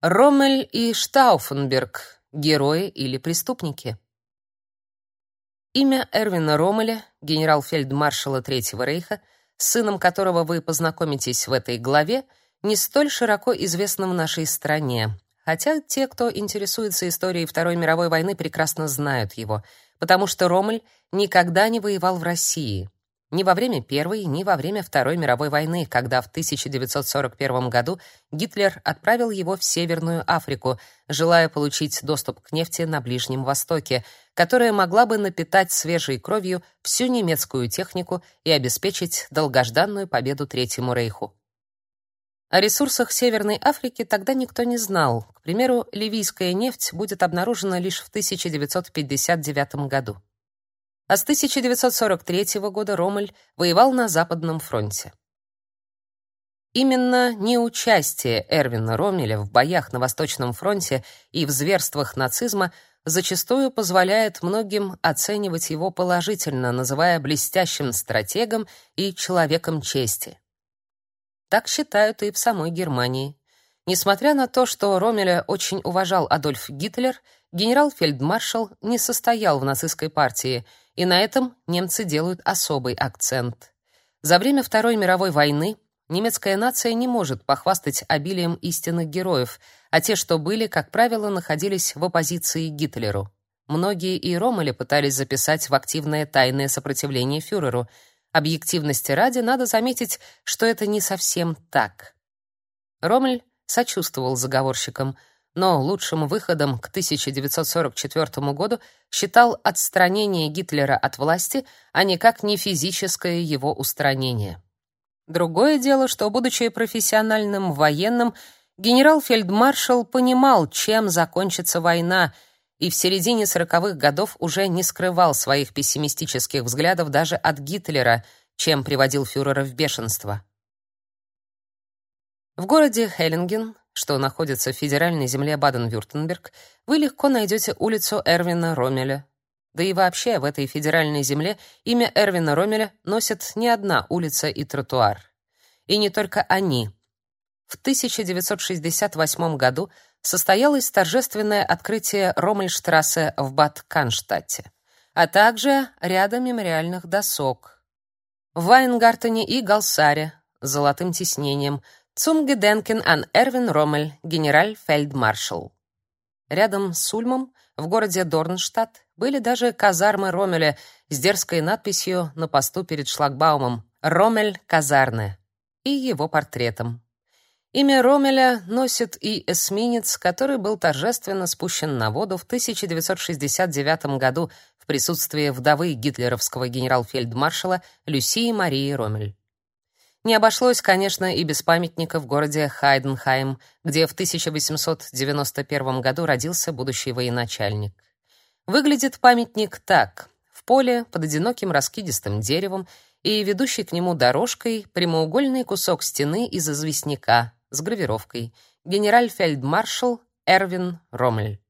Роммель и Штауфенберг — герои или преступники? Имя Эрвина Роммеля, генерал-фельдмаршала Третьего рейха, с сыном которого вы познакомитесь в этой главе, не столь широко известно в нашей стране, хотя те, кто интересуется историей Второй мировой войны, прекрасно знают его, потому что Роммель никогда не воевал в России. Ни во время Первой, ни во время Второй мировой войны, когда в 1941 году Гитлер отправил его в Северную Африку, желая получить доступ к нефти на Ближнем Востоке, которая могла бы напитать свежей кровью всю немецкую технику и обеспечить долгожданную победу Третьему Рейху. О ресурсах Северной Африки тогда никто не знал. К примеру, ливийская нефть будет обнаружена лишь в 1959 году а с 1943 года Роммель воевал на Западном фронте. Именно неучастие Эрвина Роммеля в боях на Восточном фронте и в зверствах нацизма зачастую позволяет многим оценивать его положительно, называя блестящим стратегом и человеком чести. Так считают и в самой Германии. Несмотря на то, что Роммеля очень уважал Адольф Гитлер, генерал-фельдмаршал не состоял в нацистской партии — и на этом немцы делают особый акцент. За время Второй мировой войны немецкая нация не может похвастать обилием истинных героев, а те, что были, как правило, находились в оппозиции Гитлеру. Многие и Роммеля пытались записать в активное тайное сопротивление фюреру. Объективности ради надо заметить, что это не совсем так. Роммель сочувствовал заговорщикам, но лучшим выходом к 1944 году считал отстранение Гитлера от власти, а никак не физическое его устранение. Другое дело, что, будучи профессиональным военным, генерал-фельдмаршал понимал, чем закончится война, и в середине сороковых годов уже не скрывал своих пессимистических взглядов даже от Гитлера, чем приводил фюрера в бешенство. В городе Хеллинген что находится в федеральной земле Баден-Вюртемберг, вы легко найдете улицу Эрвина Роммеля. Да и вообще в этой федеральной земле имя Эрвина Роммеля носит не одна улица и тротуар. И не только они. В 1968 году состоялось торжественное открытие Роммельштрассе в Бад-Канштадте, а также ряда мемориальных досок. В Вайнгартене и Галсаре с золотым тиснением – Zum Gedenken an Erwin Rommel, генераль-фельдмаршал. Рядом с Ульмом, в городе Дорнштадт, были даже казармы Роммеля с дерзкой надписью на посту перед шлагбаумом «Роммель казарне» и его портретом. Имя Роммеля носит и эсминец, который был торжественно спущен на воду в 1969 году в присутствии вдовы гитлеровского генерал-фельдмаршала Люсии Марии Роммель. Не обошлось, конечно, и без памятника в городе Хайденхайм, где в 1891 году родился будущий военачальник. Выглядит памятник так: в поле под одиноким раскидистым деревом и ведущий к нему дорожкой прямоугольный кусок стены из известняка с гравировкой «Генераль-фельдмаршал Эрвин Роммель».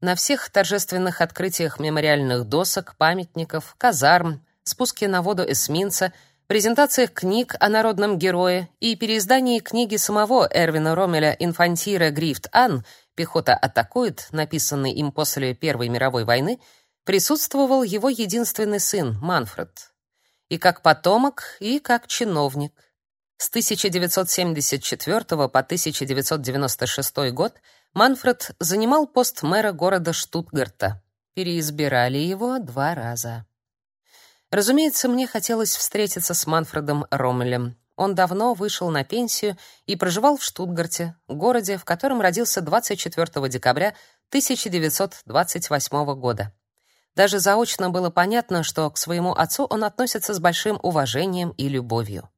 На всех торжественных открытиях мемориальных досок, памятников, казарм, спуске на воду эсминца — презентациях книг о народном герое и переиздании книги самого Эрвина Роммеля «Инфантира Грифт Ан. Пехота атакует», написанной им после Первой мировой войны, присутствовал его единственный сын Манфред. И как потомок, и как чиновник. С 1974 по 1996 год Манфред занимал пост мэра города Штутгарта. Переизбирали его два раза. Разумеется, мне хотелось встретиться с Манфредом Роммелем. Он давно вышел на пенсию и проживал в Штутгарте, городе, в котором родился 24 декабря 1928 года. Даже заочно было понятно, что к своему отцу он относится с большим уважением и любовью.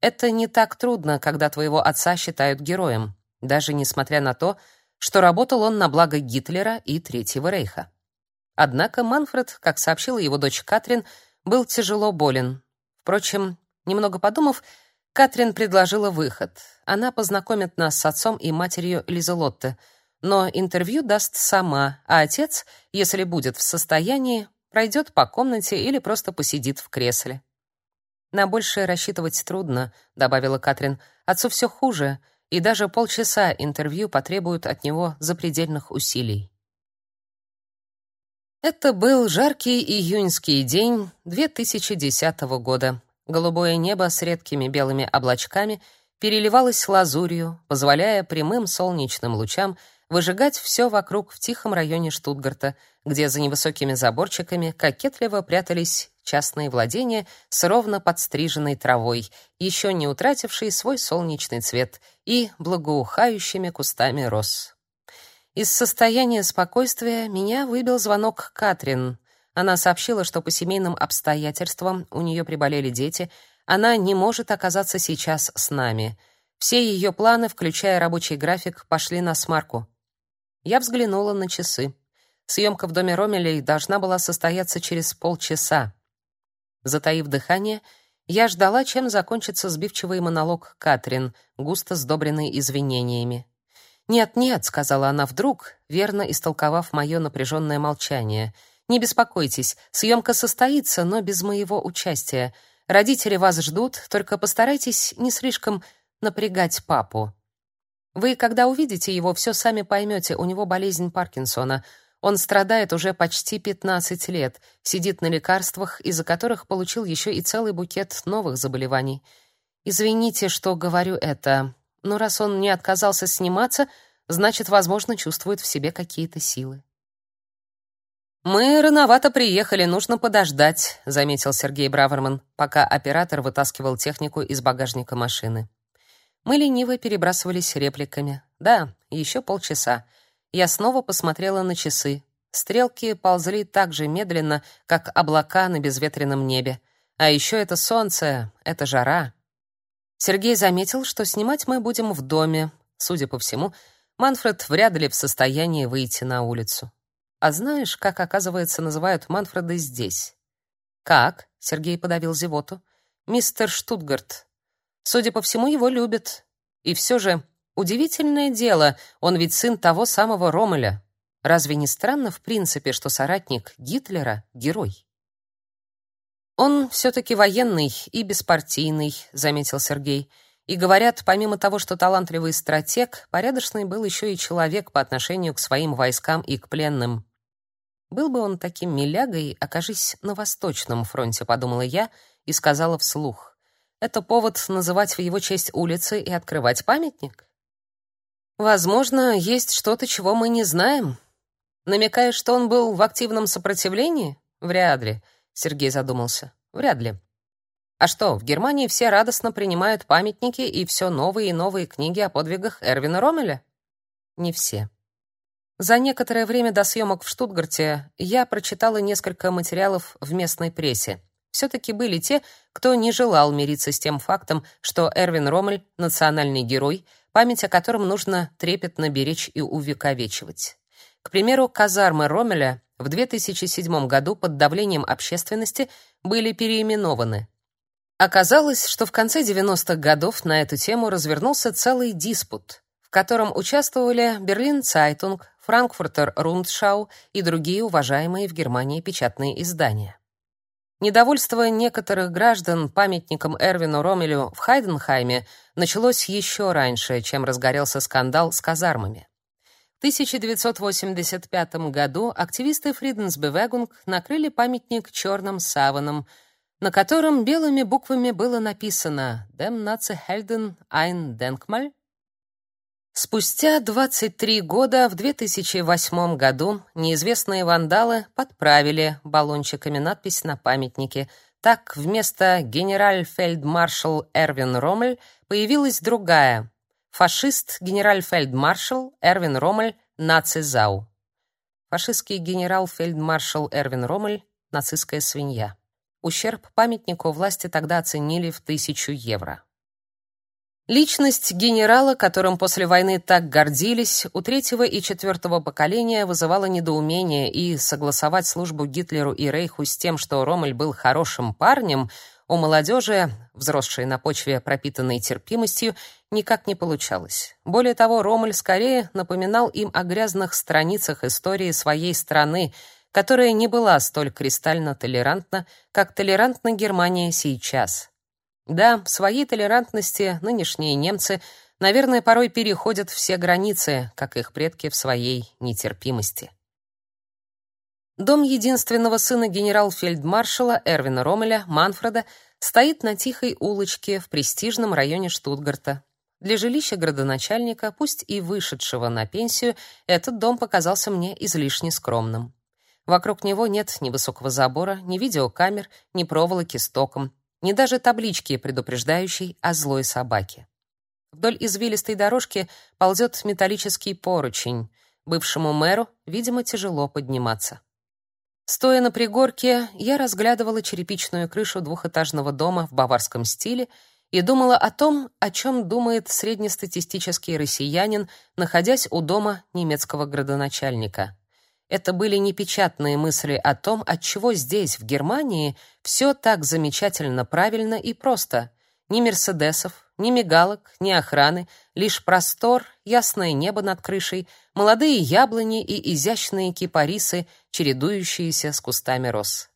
Это не так трудно, когда твоего отца считают героем, даже несмотря на то, что работал он на благо Гитлера и Третьего рейха. Однако Манфред, как сообщила его дочь Катрин, был тяжело болен. Впрочем, немного подумав, Катрин предложила выход. Она познакомит нас с отцом и матерью Лизелотте, но интервью даст сама, а отец, если будет в состоянии, пройдет по комнате или просто посидит в кресле. На большее рассчитывать трудно, добавила Катрин. Отцу все хуже, и даже полчаса интервью потребуют от него запредельных усилий. Это был жаркий июньский день 2010 года. Голубое небо с редкими белыми облачками переливалось лазурью, позволяя прямым солнечным лучам выжигать все вокруг в тихом районе Штутгарта, где за невысокими заборчиками кокетливо прятались частные владения с ровно подстриженной травой, еще не утратившей свой солнечный цвет, и благоухающими кустами роз. Из состояния спокойствия меня выбил звонок Катрин. Она сообщила, что по семейным обстоятельствам у нее приболели дети, она не может оказаться сейчас с нами. Все ее планы, включая рабочий график, пошли на смарку. Я взглянула на часы. Съемка в доме Ромелей должна была состояться через полчаса. Затаив дыхание, я ждала, чем закончится сбивчивый монолог Катрин, густо сдобренный извинениями. «Нет-нет», — сказала она вдруг, верно истолковав мое напряженное молчание. «Не беспокойтесь, съемка состоится, но без моего участия. Родители вас ждут, только постарайтесь не слишком напрягать папу. Вы, когда увидите его, все сами поймете, у него болезнь Паркинсона. Он страдает уже почти 15 лет, сидит на лекарствах, из-за которых получил еще и целый букет новых заболеваний. Извините, что говорю это, но раз он не отказался сниматься, значит, возможно, чувствует в себе какие-то силы. Мы рановато приехали, нужно подождать, заметил Сергей Браверман, пока оператор вытаскивал технику из багажника машины. Мы лениво перебрасывались репликами. Да, еще полчаса. Я снова посмотрела на часы. Стрелки ползли так же медленно, как облака на безветренном небе. А еще это солнце, это жара. Сергей заметил, что снимать мы будем в доме. Судя по всему, Манфред вряд ли в состоянии выйти на улицу. А знаешь, как, оказывается, называют Манфреда здесь? Как? Сергей подавил зевоту. Мистер Штутгарт. Судя по всему, его любят. И все же Удивительное дело, он ведь сын того самого Ромеля. Разве не странно в принципе, что соратник Гитлера герой? Он все таки военный и беспартийный, заметил Сергей. И говорят, помимо того, что талантливый стратег, порядочный был еще и человек по отношению к своим войскам и к пленным. Был бы он таким милягой, окажись на Восточном фронте, подумала я и сказала вслух. Это повод называть в его честь улицы и открывать памятник? Возможно, есть что-то, чего мы не знаем. Намекаешь, что он был в активном сопротивлении? Вряд ли, Сергей задумался. Вряд ли. А что, в Германии все радостно принимают памятники и все новые и новые книги о подвигах Эрвина Роммеля? Не все. За некоторое время до съемок в Штутгарте я прочитала несколько материалов в местной прессе. все таки были те, кто не желал мириться с тем фактом, что Эрвин Роммель — национальный герой — память о котором нужно трепетно беречь и увековечивать. К примеру, казармы Роммеля в 2007 году под давлением общественности были переименованы. Оказалось, что в конце 90-х годов на эту тему развернулся целый диспут, в котором участвовали Берлинер Цайтунг, Франкфуртер Рундшау и другие уважаемые в Германии печатные издания. Недовольство некоторых граждан памятником Эрвину Роммелю в Хайденхайме началось еще раньше, чем разгорелся скандал с казармами. В 1985 году активисты Фриденсбевегунг накрыли памятник черным саваном, на котором белыми буквами было написано «Dem Nazi Helden ein Denkmal» Спустя 23 года, в 2008 году, неизвестные вандалы подправили баллончиками надпись на памятнике. Так вместо генераль-фельдмаршал Эрвин Роммель появилась другая фашист генераль-фельдмаршал Эрвин Роммель нацизау. Фашистский генерал-фельдмаршал Эрвин Роммель нацистская свинья. Ущерб памятнику власти тогда оценили в тысячу евро. Личность генерала, которым после войны так гордились, у третьего и четвертого поколения вызывала недоумение, и согласовать службу Гитлеру и Рейху с тем, что Роммель был хорошим парнем, у молодежи, взросшей на почве пропитанной терпимостью, никак не получалось. Более того, Роммель скорее напоминал им о грязных страницах истории своей страны, которая не была столь кристально толерантна, как толерантна Германия сейчас. Да, в своей толерантности нынешние немцы наверное, порой переходят все границы, как их предки в своей нетерпимости. Дом единственного сына генерал-фельдмаршала Эрвина Ромеля, Манфреда, стоит на тихой улочке в престижном районе Штутгарта. Для жилища градоначальника, пусть и вышедшего на пенсию, этот дом показался мне излишне скромным. Вокруг него нет ни высокого забора, ни видеокамер, ни проволоки с током, ни даже таблички, предупреждающей о злой собаке. Вдоль извилистой дорожки ползет металлический поручень. Бывшему мэру, видимо, тяжело подниматься. Стоя на пригорке, я разглядывала черепичную крышу двухэтажного дома в баварском стиле и думала о том, о чем думает среднестатистический россиянин, находясь у дома немецкого градоначальника. Это были непечатные мысли о том, отчего здесь, в Германии, все так замечательно правильно и просто. Ни мерседесов, ни мигалок, ни охраны, лишь простор, ясное небо над крышей, молодые яблони и изящные кипарисы, чередующиеся с кустами роз.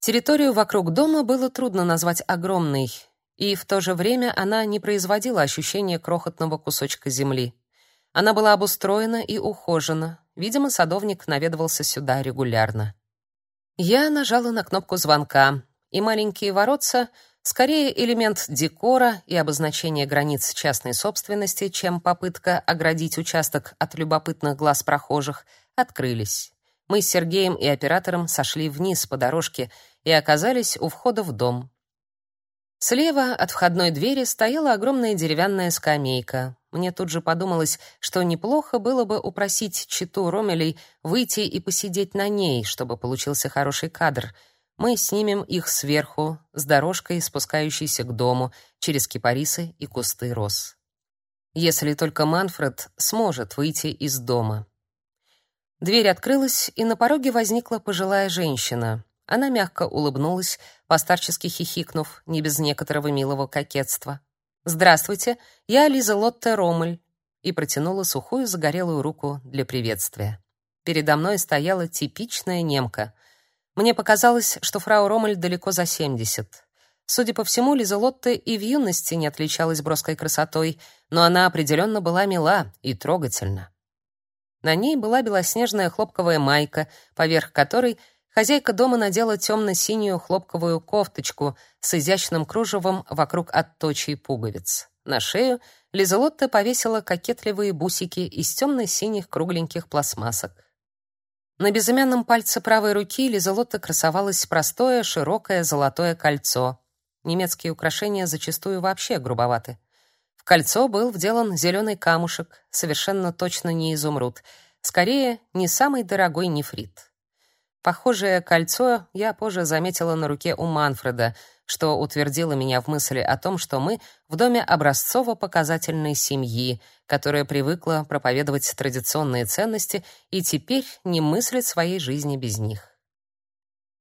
Территорию вокруг дома было трудно назвать огромной, и в то же время она не производила ощущения крохотного кусочка земли. Она была обустроена и ухожена. Видимо, садовник наведывался сюда регулярно. Я нажала на кнопку звонка, и маленькие воротца, скорее элемент декора и обозначения границ частной собственности, чем попытка оградить участок от любопытных глаз прохожих, открылись. Мы с Сергеем и оператором сошли вниз по дорожке и оказались у входа в дом. Слева от входной двери стояла огромная деревянная скамейка. Мне тут же подумалось, что неплохо было бы упросить читу Ромелей выйти и посидеть на ней, чтобы получился хороший кадр. Мы снимем их сверху, с дорожкой, спускающейся к дому, через кипарисы и кусты роз. Если только Манфред сможет выйти из дома. Дверь открылась, и на пороге возникла пожилая женщина. Она мягко улыбнулась, постарчески хихикнув, не без некоторого милого кокетства. «Здравствуйте, я Лиза Лотте Ромель», и протянула сухую загорелую руку для приветствия. Передо мной стояла типичная немка. Мне показалось, что фрау Ромель далеко за семьдесят. Судя по всему, Лиза Лотте и в юности не отличалась броской красотой, но она определенно была мила и трогательна. На ней была белоснежная хлопковая майка, поверх которой Хозяйка дома надела темно-синюю хлопковую кофточку с изящным кружевом вокруг отточей пуговиц. На шею Лизелотта повесила кокетливые бусики из темно-синих кругленьких пластмассок. На безымянном пальце правой руки Лизелотта красовалось простое, широкое золотое кольцо. Немецкие украшения зачастую вообще грубоваты. В кольцо был вделан зеленый камушек, совершенно точно не изумруд, скорее, не самый дорогой нефрит. Похожее кольцо я позже заметила на руке у Манфреда, что утвердило меня в мысли о том, что мы в доме образцово-показательной семьи, которая привыкла проповедовать традиционные ценности и теперь не мыслит своей жизни без них.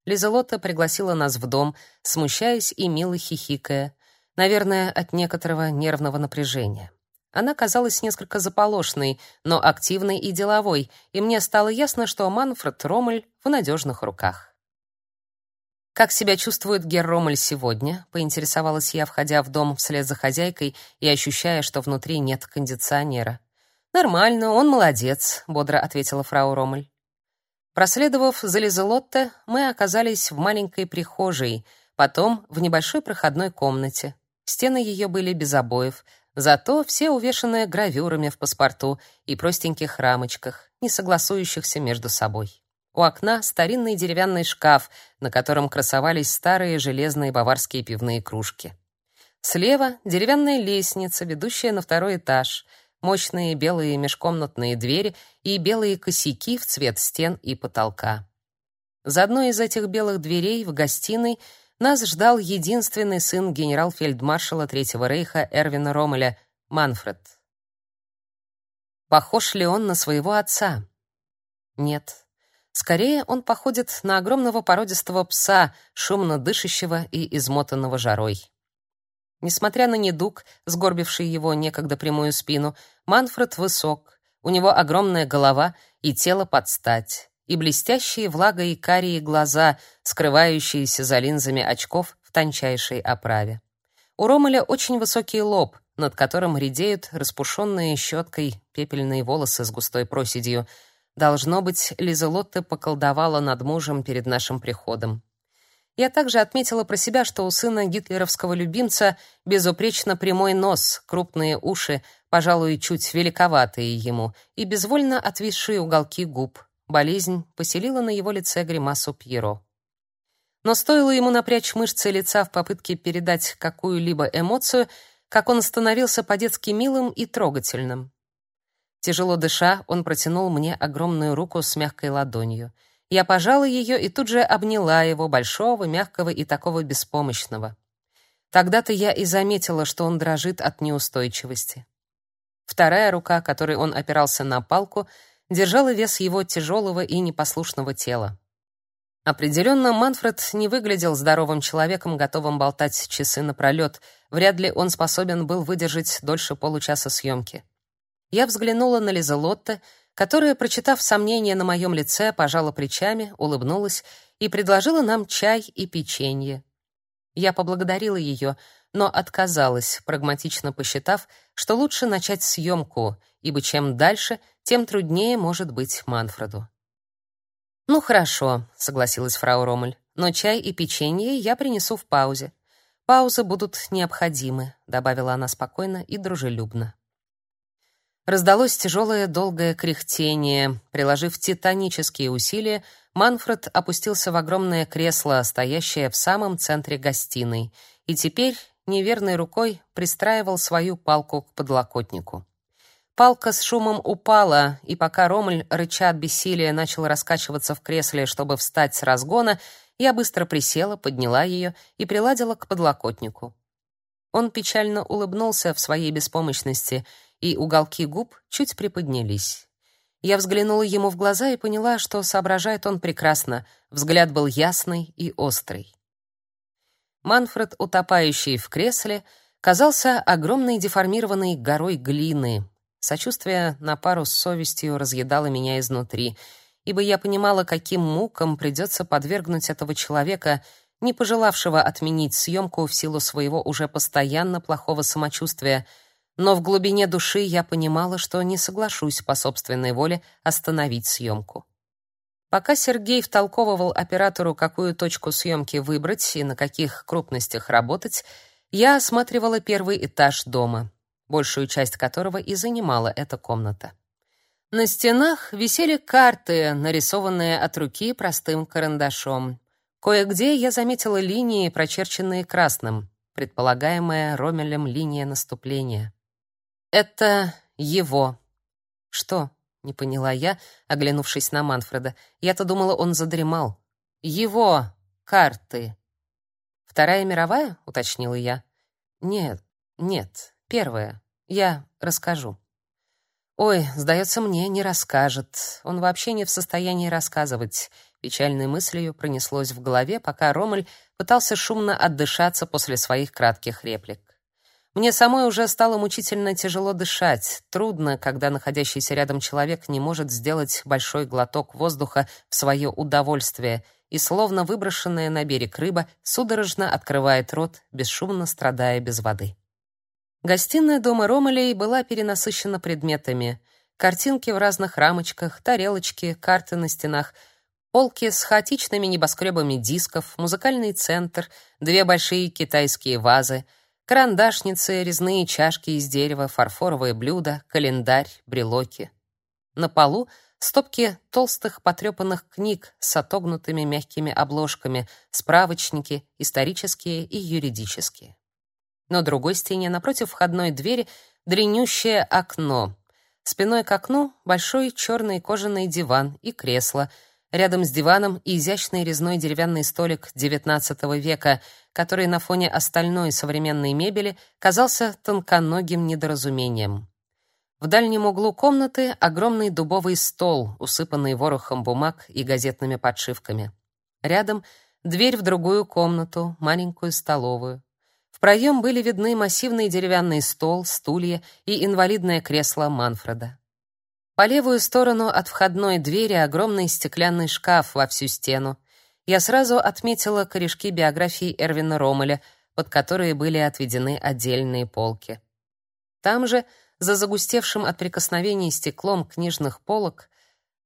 Лизелотта пригласила нас в дом, смущаясь и мило хихикая, наверное, от некоторого нервного напряжения. Она казалась несколько заполошной, но активной и деловой, и мне стало ясно, что Манфред Ромель в надежных руках. «Как себя чувствует Гер Ромель сегодня?» — поинтересовалась я, входя в дом вслед за хозяйкой и ощущая, что внутри нет кондиционера. «Нормально, он молодец», — бодро ответила фрау Ромель. Проследовав за Лизелотте, мы оказались в маленькой прихожей, потом в небольшой проходной комнате. Стены ее были без обоев — Зато все увешаны гравюрами в паспорту и простеньких рамочках, не согласующихся между собой. У окна старинный деревянный шкаф, на котором красовались старые железные баварские пивные кружки. Слева деревянная лестница, ведущая на второй этаж, мощные белые межкомнатные двери и белые косяки в цвет стен и потолка. За одной из этих белых дверей в гостиной нас ждал единственный сын генерал-фельдмаршала Третьего рейха Эрвина Ромеля, Манфред. Похож ли он на своего отца? Нет. Скорее, он походит на огромного породистого пса, шумно дышащего и измотанного жарой. Несмотря на недуг, сгорбивший его некогда прямую спину, Манфред высок, у него огромная голова и тело под стать и блестящие влагой карие глаза, скрывающиеся за линзами очков в тончайшей оправе. У Ромеля очень высокий лоб, над которым редеют распушенные щеткой пепельные волосы с густой проседью. Должно быть, Лизелотта поколдовала над мужем перед нашим приходом. Я также отметила про себя, что у сына гитлеровского любимца безупречно прямой нос, крупные уши, пожалуй, чуть великоватые ему, и безвольно отвисшие уголки губ. Болезнь поселила на его лице гримасу Пьеро. Но стоило ему напрячь мышцы лица в попытке передать какую-либо эмоцию, как он становился по-детски милым и трогательным. Тяжело дыша, он протянул мне огромную руку с мягкой ладонью. Я пожала ее и тут же обняла его, большого, мягкого и такого беспомощного. Тогда-то я и заметила, что он дрожит от неустойчивости. Вторая рука, которой он опирался на палку, держала вес его тяжелого и непослушного тела. Определенно, Манфред не выглядел здоровым человеком, готовым болтать часы напролет. Вряд ли он способен был выдержать дольше получаса съемки. Я взглянула на Лизелотте, которая, прочитав сомнение на моем лице, пожала плечами, улыбнулась и предложила нам чай и печенье. Я поблагодарила ее, но отказалась, прагматично посчитав, что лучше начать съемку, ибо чем дальше, тем труднее может быть Манфреду. «Ну хорошо», — согласилась фрау Ромель, «но чай и печенье я принесу в паузе. Паузы будут необходимы», — добавила она спокойно и дружелюбно. Раздалось тяжелое долгое кряхтение. Приложив титанические усилия, Манфред опустился в огромное кресло, стоящее в самом центре гостиной, и теперь неверной рукой пристраивал свою палку к подлокотнику. Палка с шумом упала, и пока Ромель, рыча от бессилия, начал раскачиваться в кресле, чтобы встать с разгона, я быстро присела, подняла ее и приладила к подлокотнику. Он печально улыбнулся в своей беспомощности, и уголки губ чуть приподнялись. Я взглянула ему в глаза и поняла, что соображает он прекрасно. Взгляд был ясный и острый. Манфред, утопающий в кресле, казался огромной деформированной горой глины, Сочувствие на пару с совестью разъедало меня изнутри, ибо я понимала, каким мукам придется подвергнуть этого человека, не пожелавшего отменить съемку в силу своего уже постоянно плохого самочувствия, но в глубине души я понимала, что не соглашусь по собственной воле остановить съемку. Пока Сергей втолковывал оператору, какую точку съемки выбрать и на каких крупностях работать, я осматривала первый этаж дома большую часть которого и занимала эта комната. На стенах висели карты, нарисованные от руки простым карандашом. Кое-где я заметила линии, прочерченные красным, предполагаемая Ромелем линия наступления. Это его. Что? Не поняла я, оглянувшись на Манфреда. Я-то думала, он задремал. Его карты. Вторая мировая, уточнила я. Нет, нет, Первое. Я расскажу. Ой, сдается мне, не расскажет. Он вообще не в состоянии рассказывать. Печальной мыслью пронеслось в голове, пока Ромель пытался шумно отдышаться после своих кратких реплик. Мне самой уже стало мучительно тяжело дышать. Трудно, когда находящийся рядом человек не может сделать большой глоток воздуха в свое удовольствие, и словно выброшенная на берег рыба судорожно открывает рот, бесшумно страдая без воды. Гостиная дома Ромелей была перенасыщена предметами. Картинки в разных рамочках, тарелочки, карты на стенах, полки с хаотичными небоскребами дисков, музыкальный центр, две большие китайские вазы, карандашницы, резные чашки из дерева, фарфоровые блюда, календарь, брелоки. На полу стопки толстых потрепанных книг с отогнутыми мягкими обложками, справочники, исторические и юридические. На другой стене, напротив входной двери, дренющее окно. Спиной к окну большой черный кожаный диван и кресло. Рядом с диваном изящный резной деревянный столик XIX века, который на фоне остальной современной мебели казался тонконогим недоразумением. В дальнем углу комнаты огромный дубовый стол, усыпанный ворохом бумаг и газетными подшивками. Рядом дверь в другую комнату, маленькую столовую. В проем были видны массивный деревянный стол, стулья и инвалидное кресло Манфреда. По левую сторону от входной двери огромный стеклянный шкаф во всю стену. Я сразу отметила корешки биографии Эрвина Ромеля, под которые были отведены отдельные полки. Там же, за загустевшим от прикосновений стеклом книжных полок,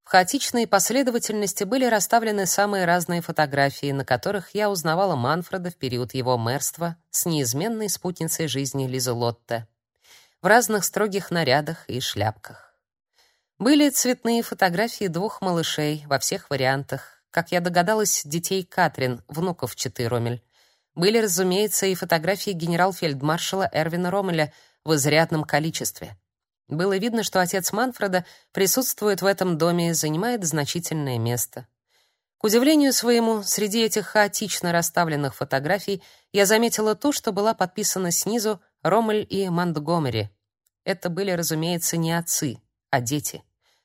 в хаотичной последовательности были расставлены самые разные фотографии, на которых я узнавала Манфреда в период его мэрства с неизменной спутницей жизни Лизы Лотте, в разных строгих нарядах и шляпках. Были цветные фотографии двух малышей во всех вариантах, как я догадалась, детей Катрин, внуков Читы Ромель. Были, разумеется, и фотографии генерал-фельдмаршала Эрвина Ромеля в изрядном количестве. Было видно, что отец Манфреда присутствует в этом доме и занимает значительное место. К удивлению своему, среди этих хаотично расставленных фотографий я заметила ту, что была подписана снизу Ромель и Монтгомери. Это были, разумеется, не отцы, а дети.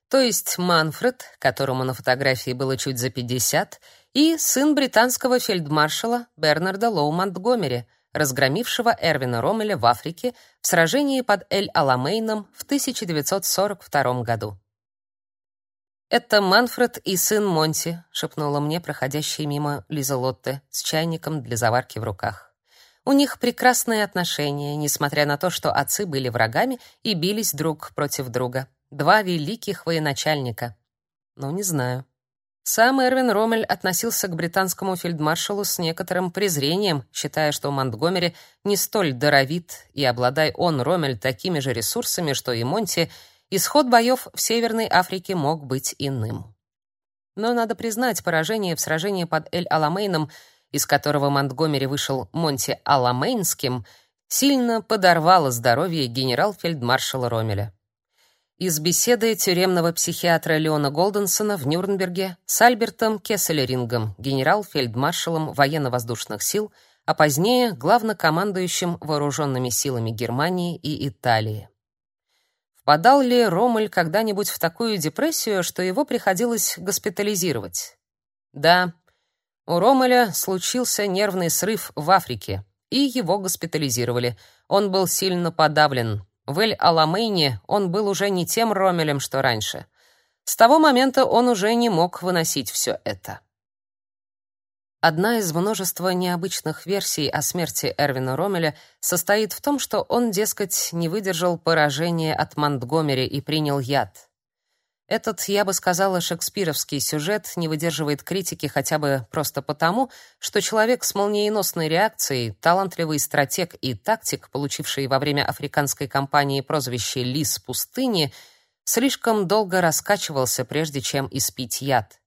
То есть Манфред, которому на фотографии было чуть за 50, и сын британского фельдмаршала Бернарда Лоу Монтгомери — разгромившего Эрвина Роммеля в Африке в сражении под Эль-Аламейном в 1942 году. «Это Манфред и сын Монти», — шепнула мне проходящая мимо Лиза Лотте с чайником для заварки в руках. У них прекрасные отношения, несмотря на то, что отцы были врагами и бились друг против друга. Два великих военачальника. Ну, не знаю. Сам Эрвин Роммель относился к британскому фельдмаршалу с некоторым презрением, считая, что Монтгомери не столь даровит, и обладая он, Роммель, такими же ресурсами, что и Монти, исход боев в Северной Африке мог быть иным. Но надо признать, поражение в сражении под Эль-Аламейном, из которого Монтгомери вышел Монти Аламейнским, сильно подорвало здоровье генерал-фельдмаршала Роммеля из беседы тюремного психиатра Леона Голденсона в Нюрнберге с Альбертом Кесселерингом, генерал-фельдмаршалом военно-воздушных сил, а позднее главнокомандующим вооруженными силами Германии и Италии. Впадал ли Ромель когда-нибудь в такую депрессию, что его приходилось госпитализировать? Да, у Ромеля случился нервный срыв в Африке, и его госпитализировали. Он был сильно подавлен, в Эль-Аламейне он был уже не тем Ромелем, что раньше. С того момента он уже не мог выносить все это. Одна из множества необычных версий о смерти Эрвина Ромеля состоит в том, что он, дескать, не выдержал поражения от Монтгомери и принял яд. Этот, я бы сказала, шекспировский сюжет не выдерживает критики хотя бы просто потому, что человек с молниеносной реакцией, талантливый стратег и тактик, получивший во время африканской кампании прозвище «Лис пустыни», слишком долго раскачивался, прежде чем испить яд.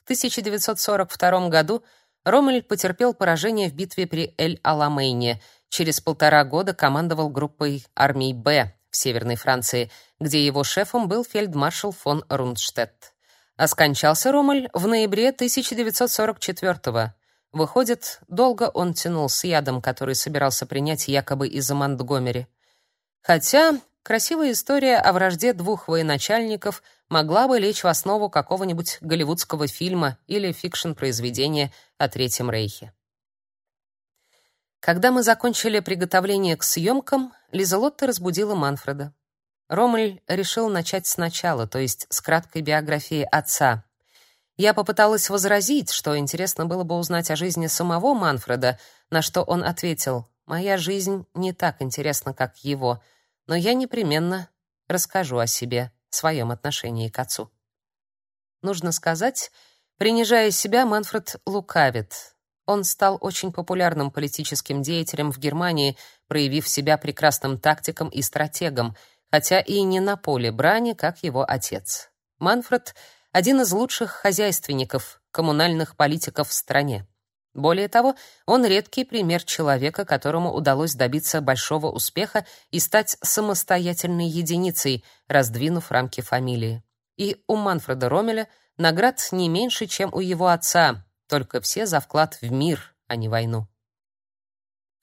В 1942 году Роммель потерпел поражение в битве при Эль-Аламейне. Через полтора года командовал группой армий «Б», Северной Франции, где его шефом был фельдмаршал фон Рундштедт. А скончался Ромель в ноябре 1944-го. Выходит, долго он тянул с ядом, который собирался принять якобы из-за Монтгомери. Хотя красивая история о вражде двух военачальников могла бы лечь в основу какого-нибудь голливудского фильма или фикшн-произведения о Третьем Рейхе. Когда мы закончили приготовление к съемкам, Лизелотта разбудила Манфреда. Ромель решил начать сначала, то есть с краткой биографии отца. Я попыталась возразить, что интересно было бы узнать о жизни самого Манфреда, на что он ответил: "Моя жизнь не так интересна, как его, но я непременно расскажу о себе, своем отношении к отцу". Нужно сказать, принижая себя, Манфред лукавит. Он стал очень популярным политическим деятелем в Германии, проявив себя прекрасным тактиком и стратегом, хотя и не на поле брани, как его отец. Манфред — один из лучших хозяйственников, коммунальных политиков в стране. Более того, он редкий пример человека, которому удалось добиться большого успеха и стать самостоятельной единицей, раздвинув рамки фамилии. И у Манфреда Ромеля наград не меньше, чем у его отца, только все за вклад в мир, а не войну.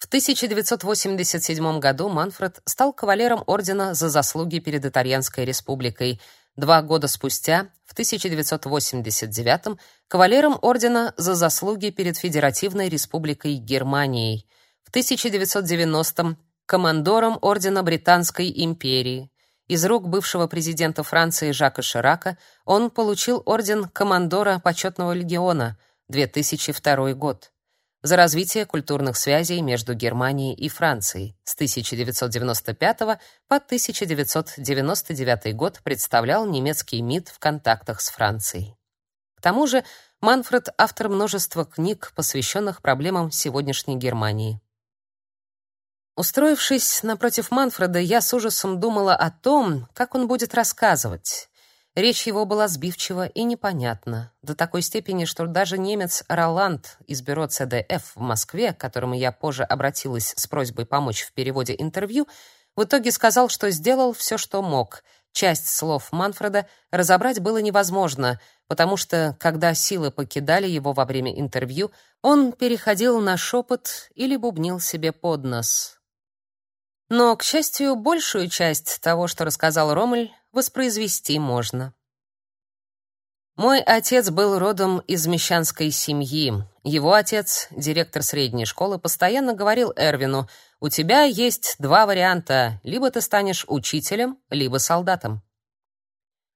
В 1987 году Манфред стал кавалером ордена за заслуги перед Итальянской республикой. Два года спустя, в 1989 кавалером ордена за заслуги перед Федеративной республикой Германией. В 1990 командором ордена Британской империи. Из рук бывшего президента Франции Жака Ширака он получил орден командора почетного легиона — 2002 год. за развитие культурных связей между Германией и Францией. С 1995 по 1999 год представлял немецкий МИД в контактах с Францией. К тому же Манфред — автор множества книг, посвященных проблемам сегодняшней Германии. Устроившись напротив Манфреда, я с ужасом думала о том, как он будет рассказывать. Речь его была сбивчива и непонятна, до такой степени, что даже немец Роланд из бюро ЦДФ в Москве, к которому я позже обратилась с просьбой помочь в переводе интервью, в итоге сказал, что сделал все, что мог. Часть слов Манфреда разобрать было невозможно, потому что, когда силы покидали его во время интервью, он переходил на шепот или бубнил себе под нос. Но, к счастью, большую часть того, что рассказал Ромель, воспроизвести можно. Мой отец был родом из мещанской семьи. Его отец, директор средней школы, постоянно говорил Эрвину: "У тебя есть два варианта: либо ты станешь учителем, либо солдатом".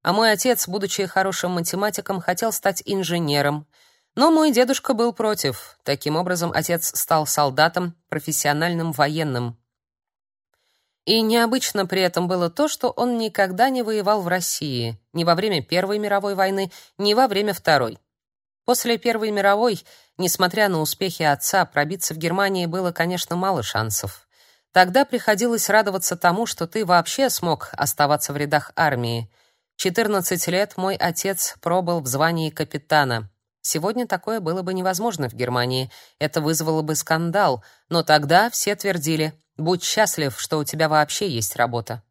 А мой отец, будучи хорошим математиком, хотел стать инженером. Но мой дедушка был против. Таким образом, отец стал солдатом, профессиональным военным. И необычно при этом было то, что он никогда не воевал в России, ни во время Первой мировой войны, ни во время Второй. После Первой мировой, несмотря на успехи отца, пробиться в Германии было, конечно, мало шансов. Тогда приходилось радоваться тому, что ты вообще смог оставаться в рядах армии. 14 лет мой отец пробыл в звании капитана. Сегодня такое было бы невозможно в Германии. Это вызвало бы скандал, но тогда все твердили: Будь счастлив, что у тебя вообще есть работа.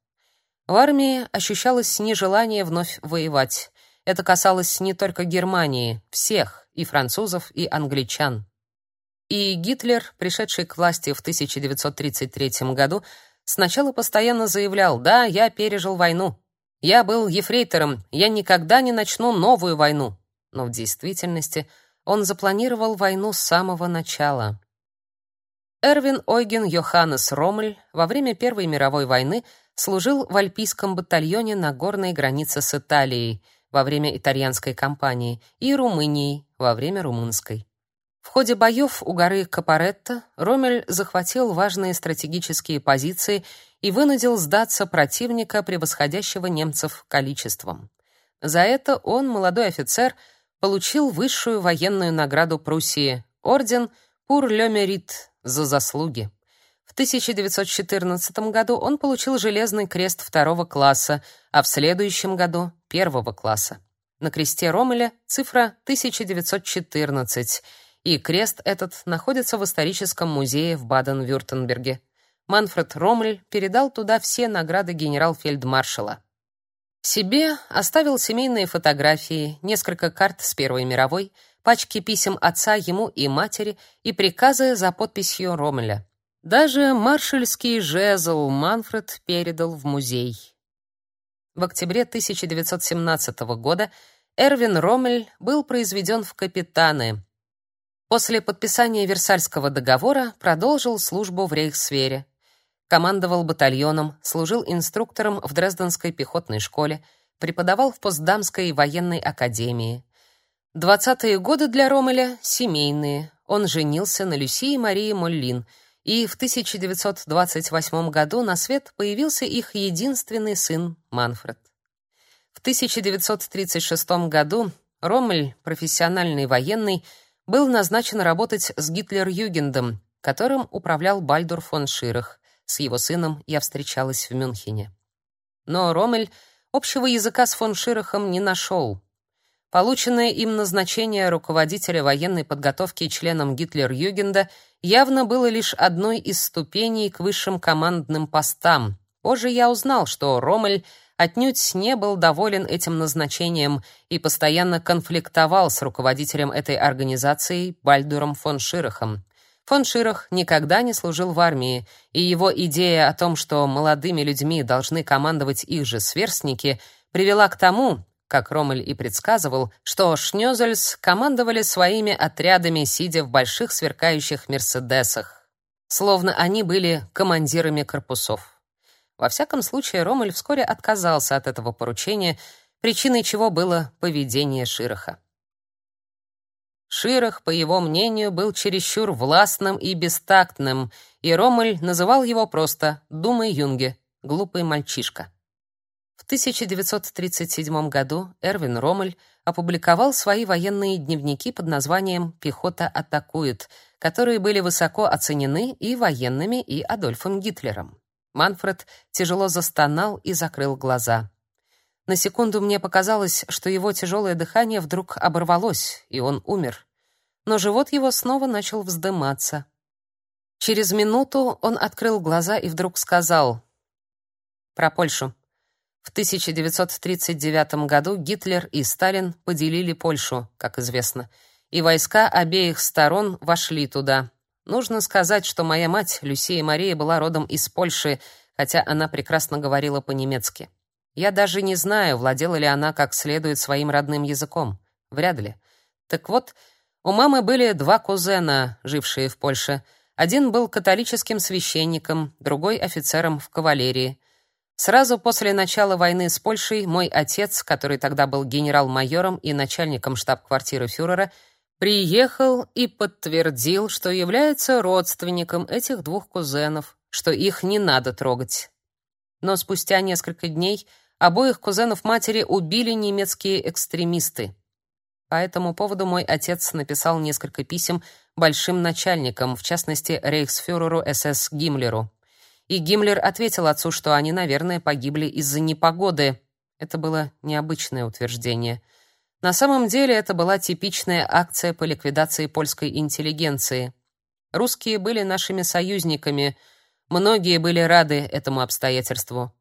В армии ощущалось нежелание вновь воевать. Это касалось не только Германии, всех, и французов, и англичан. И Гитлер, пришедший к власти в 1933 году, сначала постоянно заявлял: "Да, я пережил войну. Я был ефрейтором, я никогда не начну новую войну". Но в действительности он запланировал войну с самого начала. Эрвин Ойген Йоханнес Роммель во время Первой мировой войны служил в альпийском батальоне на горной границе с Италией во время итальянской кампании и Румынией во время румынской. В ходе боев у горы Капаретта Роммель захватил важные стратегические позиции и вынудил сдаться противника, превосходящего немцев количеством. За это он, молодой офицер, получил высшую военную награду Пруссии орден Пур ле Мерит за заслуги. В 1914 году он получил железный крест второго класса, а в следующем году — первого класса. На кресте Ромеля цифра 1914, и крест этот находится в историческом музее в Баден-Вюртемберге. Манфред Роммель передал туда все награды генерал-фельдмаршала. Себе оставил семейные фотографии, несколько карт с Первой мировой, пачки писем отца ему и матери и приказы за подписью Ромеля. Даже маршальский жезл Манфред передал в музей. В октябре 1917 года Эрвин Роммель был произведен в капитаны. После подписания Версальского договора продолжил службу в рейхсвере. Командовал батальоном, служил инструктором в Дрезденской пехотной школе, преподавал в Постдамской военной академии. Двадцатые годы для Ромеля семейные. Он женился на Люсии Марии Моллин, и в 1928 году на свет появился их единственный сын Манфред. В 1936 году Ромель, профессиональный военный, был назначен работать с Гитлер-Югендом, которым управлял Бальдур фон Ширах. С его сыном я встречалась в Мюнхене. Но Ромель общего языка с фон Ширахом не нашел. Полученное им назначение руководителя военной подготовки членом Гитлер-Югенда явно было лишь одной из ступеней к высшим командным постам. Позже я узнал, что Роммель отнюдь не был доволен этим назначением и постоянно конфликтовал с руководителем этой организации Бальдуром фон Ширахом. Фон Ширах никогда не служил в армии, и его идея о том, что молодыми людьми должны командовать их же сверстники, привела к тому, как Ромель и предсказывал, что Шнёзельс командовали своими отрядами, сидя в больших сверкающих «Мерседесах», словно они были командирами корпусов. Во всяком случае, Ромель вскоре отказался от этого поручения, причиной чего было поведение Широха. Ширах, по его мнению, был чересчур властным и бестактным, и Роммель называл его просто «Думай, Юнге», «глупый мальчишка». В 1937 году Эрвин Роммель опубликовал свои военные дневники под названием «Пехота атакует», которые были высоко оценены и военными, и Адольфом Гитлером. Манфред тяжело застонал и закрыл глаза. На секунду мне показалось, что его тяжелое дыхание вдруг оборвалось, и он умер. Но живот его снова начал вздыматься. Через минуту он открыл глаза и вдруг сказал про Польшу. В 1939 году Гитлер и Сталин поделили Польшу, как известно, и войска обеих сторон вошли туда. Нужно сказать, что моя мать, Люсия Мария, была родом из Польши, хотя она прекрасно говорила по-немецки. Я даже не знаю, владела ли она как следует своим родным языком. Вряд ли. Так вот, у мамы были два кузена, жившие в Польше. Один был католическим священником, другой офицером в кавалерии. Сразу после начала войны с Польшей мой отец, который тогда был генерал-майором и начальником штаб-квартиры фюрера, приехал и подтвердил, что является родственником этих двух кузенов, что их не надо трогать. Но спустя несколько дней обоих кузенов матери убили немецкие экстремисты. По этому поводу мой отец написал несколько писем большим начальникам, в частности, рейхсфюреру СС Гиммлеру и Гиммлер ответил отцу, что они, наверное, погибли из-за непогоды. Это было необычное утверждение. На самом деле это была типичная акция по ликвидации польской интеллигенции. Русские были нашими союзниками, многие были рады этому обстоятельству.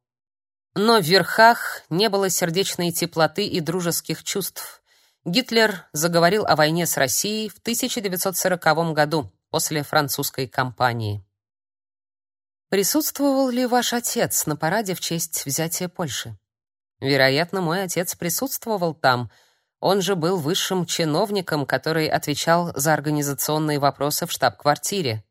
Но в верхах не было сердечной теплоты и дружеских чувств. Гитлер заговорил о войне с Россией в 1940 году после французской кампании. Присутствовал ли ваш отец на параде в честь взятия Польши? Вероятно, мой отец присутствовал там. Он же был высшим чиновником, который отвечал за организационные вопросы в штаб-квартире.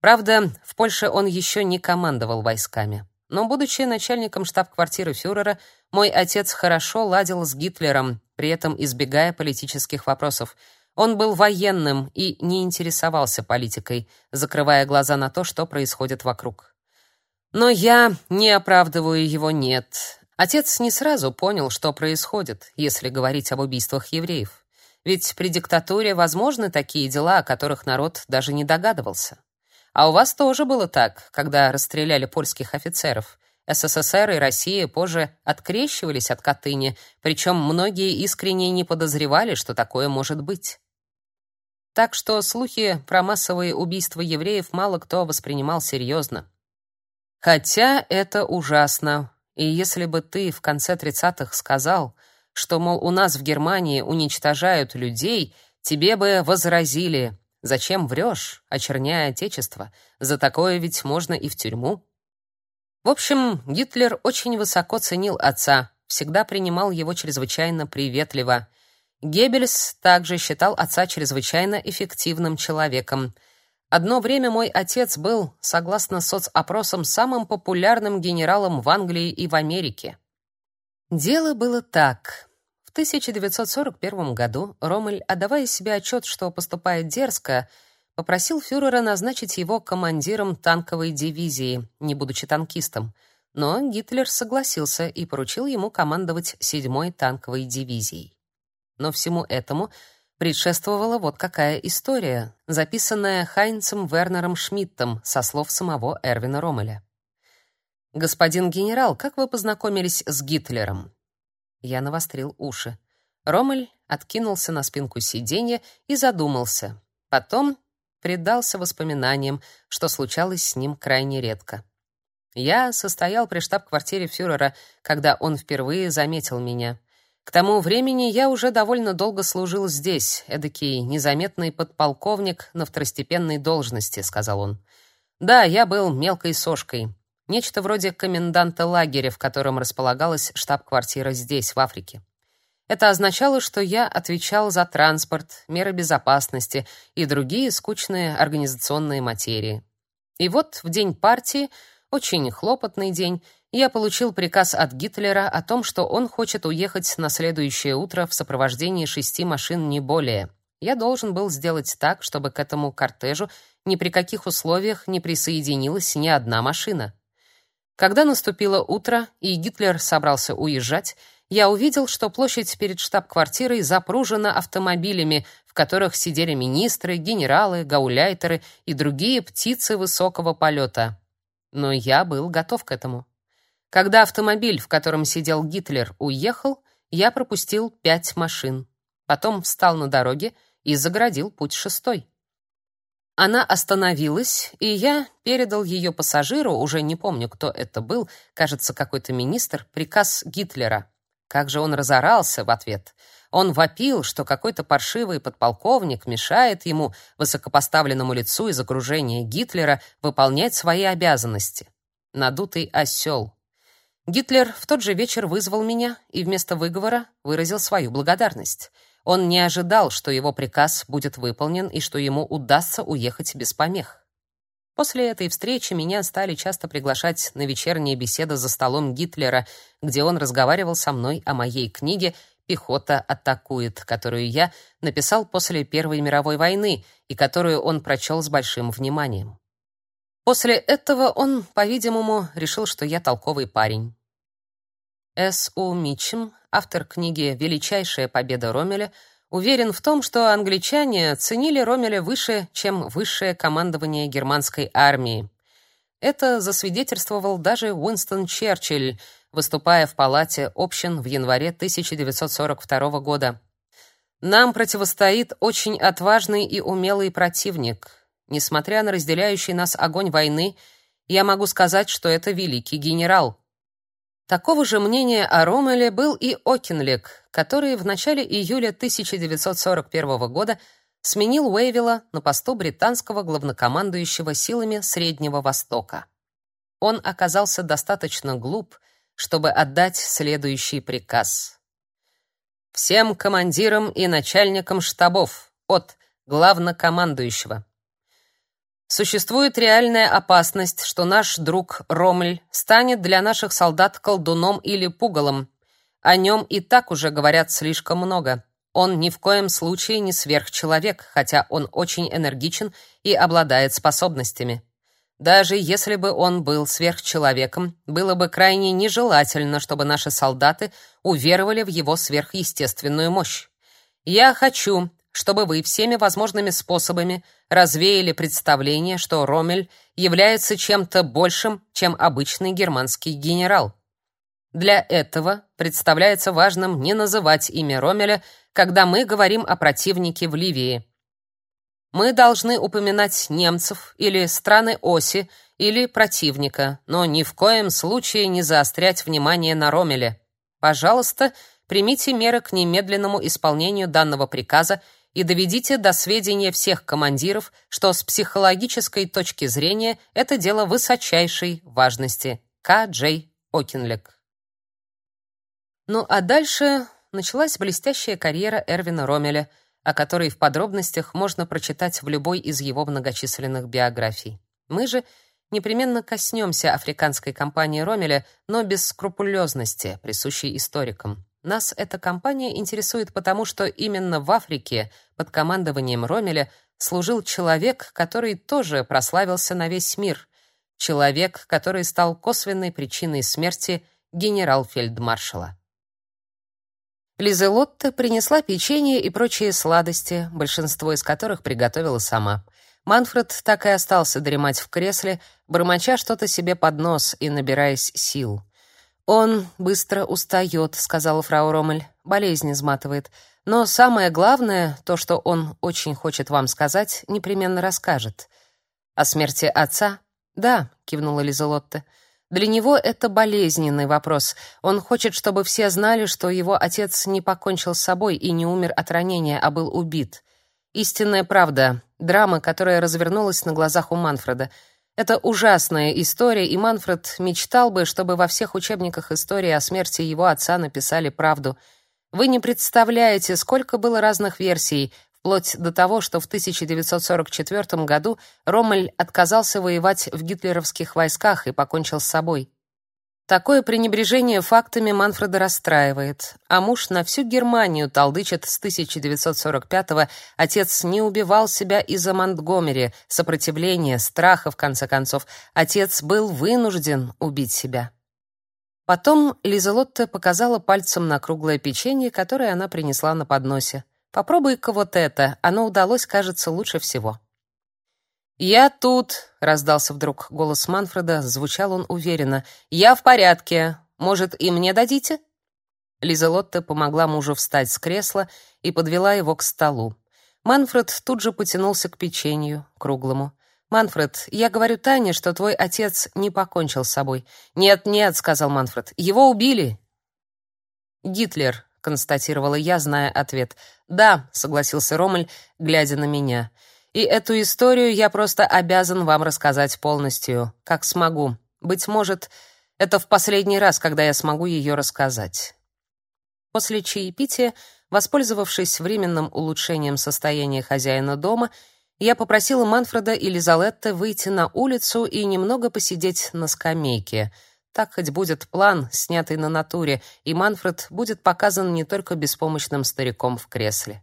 Правда, в Польше он еще не командовал войсками. Но будучи начальником штаб-квартиры фюрера, мой отец хорошо ладил с Гитлером, при этом избегая политических вопросов. Он был военным и не интересовался политикой, закрывая глаза на то, что происходит вокруг. Но я не оправдываю его, нет. Отец не сразу понял, что происходит, если говорить об убийствах евреев. Ведь при диктатуре возможны такие дела, о которых народ даже не догадывался. А у вас тоже было так, когда расстреляли польских офицеров. СССР и Россия позже открещивались от Катыни, причем многие искренне не подозревали, что такое может быть. Так что слухи про массовые убийства евреев мало кто воспринимал серьезно. Хотя это ужасно. И если бы ты в конце 30-х сказал, что, мол, у нас в Германии уничтожают людей, тебе бы возразили, зачем врешь, очерняя Отечество? За такое ведь можно и в тюрьму. В общем, Гитлер очень высоко ценил отца, всегда принимал его чрезвычайно приветливо. Геббельс также считал отца чрезвычайно эффективным человеком. Одно время мой отец был, согласно соцопросам, самым популярным генералом в Англии и в Америке. Дело было так. В 1941 году Роммель, отдавая себе отчет, что поступает дерзко, попросил фюрера назначить его командиром танковой дивизии, не будучи танкистом. Но Гитлер согласился и поручил ему командовать 7-й танковой дивизией. Но всему этому предшествовала вот какая история, записанная Хайнцем Вернером Шмидтом со слов самого Эрвина Роммеля. «Господин генерал, как вы познакомились с Гитлером?» Я навострил уши. Роммель откинулся на спинку сиденья и задумался. Потом предался воспоминаниям, что случалось с ним крайне редко. Я состоял при штаб-квартире фюрера, когда он впервые заметил меня. К тому времени я уже довольно долго служил здесь, эдакий незаметный подполковник на второстепенной должности, сказал он. Да, я был мелкой сошкой. Нечто вроде коменданта лагеря, в котором располагалась штаб-квартира здесь, в Африке. Это означало, что я отвечал за транспорт, меры безопасности и другие скучные организационные материи. И вот в день партии, очень хлопотный день, я получил приказ от Гитлера о том, что он хочет уехать на следующее утро в сопровождении шести машин не более. Я должен был сделать так, чтобы к этому кортежу ни при каких условиях не присоединилась ни одна машина. Когда наступило утро и Гитлер собрался уезжать, я увидел, что площадь перед штаб-квартирой запружена автомобилями, в которых сидели министры, генералы, гауляйтеры и другие птицы высокого полета. Но я был готов к этому. Когда автомобиль, в котором сидел Гитлер, уехал, я пропустил пять машин. Потом встал на дороге и загородил путь шестой. Она остановилась, и я передал ее пассажиру, уже не помню, кто это был, кажется, какой-то министр, приказ Гитлера. Как же он разорался в ответ. Он вопил, что какой-то паршивый подполковник мешает ему, высокопоставленному лицу из окружения Гитлера, выполнять свои обязанности. Надутый осел. Гитлер в тот же вечер вызвал меня и вместо выговора выразил свою благодарность. Он не ожидал, что его приказ будет выполнен и что ему удастся уехать без помех. После этой встречи меня стали часто приглашать на вечерние беседы за столом Гитлера, где он разговаривал со мной о моей книге «Пехота атакует», которую я написал после Первой мировой войны и которую он прочел с большим вниманием. После этого он, по-видимому, решил, что я толковый парень. С. У. Митчем, автор книги «Величайшая победа Ромеля», уверен в том, что англичане ценили Ромеля выше, чем высшее командование германской армии. Это засвидетельствовал даже Уинстон Черчилль, выступая в палате общин в январе 1942 года. Нам противостоит очень отважный и умелый противник. Несмотря на разделяющий нас огонь войны, я могу сказать, что это великий генерал. Такого же мнения о Ромеле был и Окинлек, который в начале июля 1941 года сменил Уэйвилла на посту британского главнокомандующего силами Среднего Востока. Он оказался достаточно глуп, чтобы отдать следующий приказ. Всем командирам и начальникам штабов от главнокомандующего Существует реальная опасность, что наш друг Ромль станет для наших солдат колдуном или пугалом. О нем и так уже говорят слишком много. Он ни в коем случае не сверхчеловек, хотя он очень энергичен и обладает способностями. Даже если бы он был сверхчеловеком, было бы крайне нежелательно, чтобы наши солдаты уверовали в его сверхъестественную мощь. Я хочу, чтобы вы всеми возможными способами развеяли представление, что Роммель является чем-то большим, чем обычный германский генерал. Для этого представляется важным не называть имя Роммеля, когда мы говорим о противнике в Ливии. Мы должны упоминать немцев или страны оси или противника, но ни в коем случае не заострять внимание на Роммеле. Пожалуйста, примите меры к немедленному исполнению данного приказа и доведите до сведения всех командиров, что с психологической точки зрения это дело высочайшей важности. К. Джей Окинлек. Ну а дальше началась блестящая карьера Эрвина Ромеля, о которой в подробностях можно прочитать в любой из его многочисленных биографий. Мы же непременно коснемся африканской кампании Ромеля, но без скрупулезности, присущей историкам. Нас эта кампания интересует потому, что именно в Африке под командованием Ромеля служил человек, который тоже прославился на весь мир, человек, который стал косвенной причиной смерти генерал-фельдмаршала. Лизелотта принесла печенье и прочие сладости, большинство из которых приготовила сама. Манфред так и остался дремать в кресле, бормоча что-то себе под нос и набираясь сил. «Он быстро устает», — сказала фрау Ромель. «Болезнь изматывает. Но самое главное, то, что он очень хочет вам сказать, непременно расскажет». «О смерти отца?» «Да», — кивнула Лизелотта. «Для него это болезненный вопрос. Он хочет, чтобы все знали, что его отец не покончил с собой и не умер от ранения, а был убит. Истинная правда. Драма, которая развернулась на глазах у Манфреда. Это ужасная история, и Манфред мечтал бы, чтобы во всех учебниках истории о смерти его отца написали правду. Вы не представляете, сколько было разных версий, вплоть до того, что в 1944 году Роммель отказался воевать в гитлеровских войсках и покончил с собой. Такое пренебрежение фактами Манфреда расстраивает, а муж на всю Германию толдычит с 1945-го, отец не убивал себя из-за Монтгомери, сопротивления, страха, в конце концов. Отец был вынужден убить себя. Потом Лизелотта показала пальцем на круглое печенье, которое она принесла на подносе. «Попробуй-ка вот это, оно удалось, кажется, лучше всего». «Я тут!» — раздался вдруг голос Манфреда, звучал он уверенно. «Я в порядке. Может, и мне дадите?» Лизелотта помогла мужу встать с кресла и подвела его к столу. Манфред тут же потянулся к печенью, круглому. «Манфред, я говорю Тане, что твой отец не покончил с собой». «Нет, нет», — сказал Манфред, — «его убили». «Гитлер», — констатировала я, зная ответ. «Да», — согласился Ромель, глядя на меня. «Да». И эту историю я просто обязан вам рассказать полностью, как смогу. Быть может, это в последний раз, когда я смогу ее рассказать. После чаепития, воспользовавшись временным улучшением состояния хозяина дома, я попросила Манфреда и Лизалетте выйти на улицу и немного посидеть на скамейке. Так хоть будет план, снятый на натуре, и Манфред будет показан не только беспомощным стариком в кресле.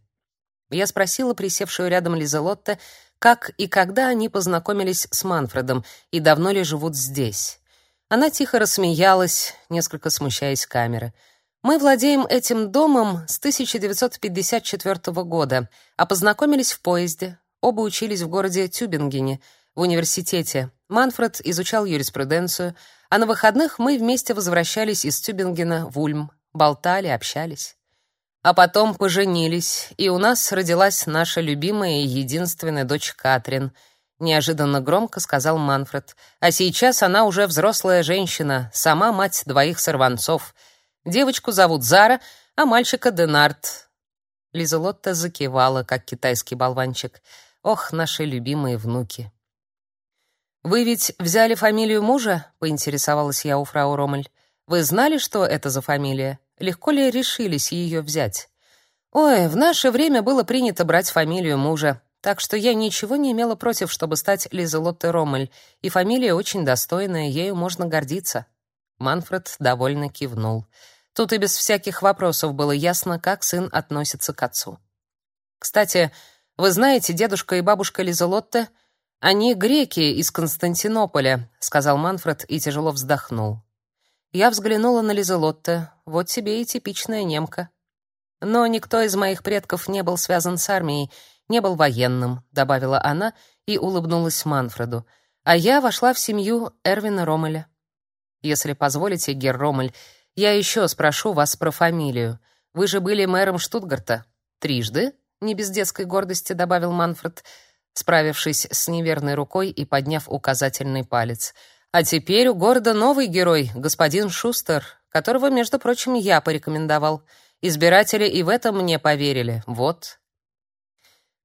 Я спросила присевшую рядом Лизелотте, как и когда они познакомились с Манфредом и давно ли живут здесь. Она тихо рассмеялась, несколько смущаясь камеры. Мы владеем этим домом с 1954 года, а познакомились в поезде. Оба учились в городе Тюбингене, в университете. Манфред изучал юриспруденцию, а на выходных мы вместе возвращались из Тюбингена в Ульм, болтали, общались. А потом поженились, и у нас родилась наша любимая и единственная дочь Катрин. Неожиданно громко сказал Манфред. А сейчас она уже взрослая женщина, сама мать двоих сорванцов. Девочку зовут Зара, а мальчика Денарт. Лизелотта закивала, как китайский болванчик. Ох, наши любимые внуки. Вы ведь взяли фамилию мужа? поинтересовалась я у фрау Ромель. Вы знали, что это за фамилия? Легко ли решились ее взять? Ой, в наше время было принято брать фамилию мужа, так что я ничего не имела против, чтобы стать Лизелотте Роммель, и фамилия очень достойная, ею можно гордиться. Манфред довольно кивнул. Тут и без всяких вопросов было ясно, как сын относится к отцу. Кстати, вы знаете, дедушка и бабушка Лизелотте, они греки из Константинополя, сказал Манфред и тяжело вздохнул. Я взглянула на Лизелотте. Вот тебе и типичная немка. Но никто из моих предков не был связан с армией, не был военным, добавила она и улыбнулась Манфреду. А я вошла в семью Эрвина Ромеля. Если позволите, Гер Ромель, я еще спрошу вас про фамилию. Вы же были мэром Штутгарта трижды? Не без детской гордости добавил Манфред, справившись с неверной рукой и подняв указательный палец. А теперь у города новый герой, господин Шустер, которого, между прочим, я порекомендовал. Избиратели и в этом мне поверили. Вот.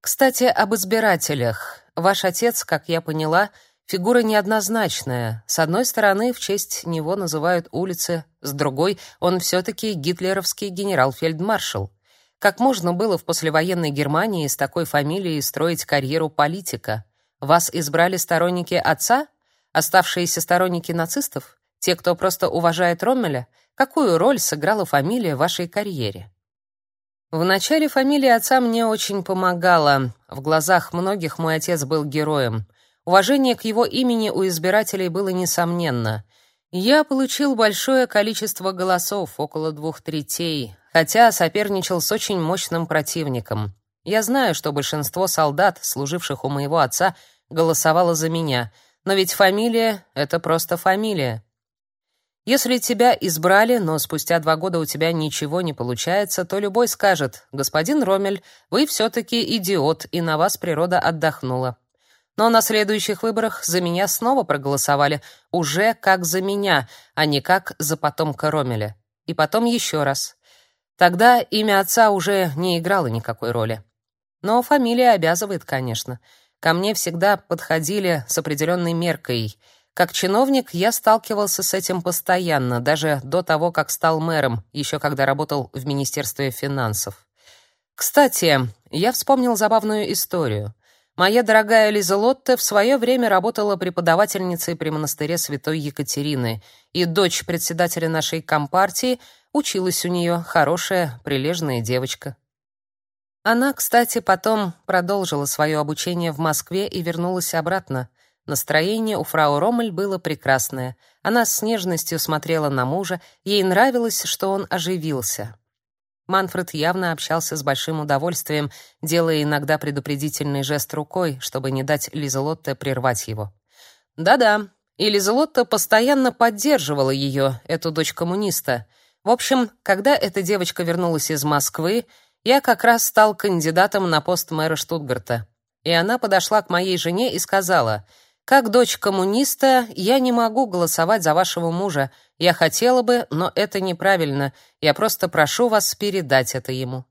Кстати, об избирателях. Ваш отец, как я поняла, фигура неоднозначная. С одной стороны, в честь него называют улицы, с другой он все таки гитлеровский генерал-фельдмаршал. Как можно было в послевоенной Германии с такой фамилией строить карьеру политика? Вас избрали сторонники отца? Оставшиеся сторонники нацистов, те, кто просто уважает Роммеля, какую роль сыграла фамилия в вашей карьере? В начале фамилия отца мне очень помогала. В глазах многих мой отец был героем. Уважение к его имени у избирателей было несомненно. Я получил большое количество голосов, около двух третей, хотя соперничал с очень мощным противником. Я знаю, что большинство солдат, служивших у моего отца, голосовало за меня — но ведь фамилия — это просто фамилия. Если тебя избрали, но спустя два года у тебя ничего не получается, то любой скажет, господин Ромель, вы все-таки идиот, и на вас природа отдохнула. Но на следующих выборах за меня снова проголосовали, уже как за меня, а не как за потомка Ромеля. И потом еще раз. Тогда имя отца уже не играло никакой роли. Но фамилия обязывает, конечно. Ко мне всегда подходили с определенной меркой. Как чиновник я сталкивался с этим постоянно, даже до того, как стал мэром, еще когда работал в Министерстве финансов. Кстати, я вспомнил забавную историю. Моя дорогая Лиза Лотте в свое время работала преподавательницей при монастыре Святой Екатерины, и дочь председателя нашей компартии училась у нее, хорошая, прилежная девочка. Она, кстати, потом продолжила свое обучение в Москве и вернулась обратно. Настроение у фрау Роммель было прекрасное. Она с нежностью смотрела на мужа, ей нравилось, что он оживился. Манфред явно общался с большим удовольствием, делая иногда предупредительный жест рукой, чтобы не дать Лизелотте прервать его. Да-да, и Лизелотта постоянно поддерживала ее, эту дочь коммуниста. В общем, когда эта девочка вернулась из Москвы, я как раз стал кандидатом на пост мэра Штутгарта. И она подошла к моей жене и сказала: "Как дочь коммуниста, я не могу голосовать за вашего мужа. Я хотела бы, но это неправильно. Я просто прошу вас передать это ему".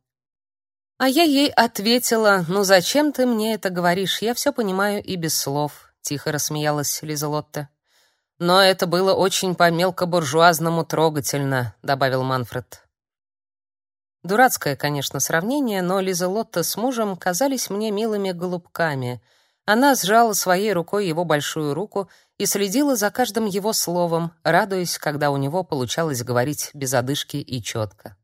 А я ей ответила: "Ну зачем ты мне это говоришь? Я все понимаю и без слов", тихо рассмеялась Лизелотта. Но это было очень по мелкобуржуазному трогательно, добавил Манфред. Дурацкое, конечно, сравнение, но Лизелотта с мужем казались мне милыми голубками. Она сжала своей рукой его большую руку и следила за каждым его словом, радуясь, когда у него получалось говорить без одышки и четко.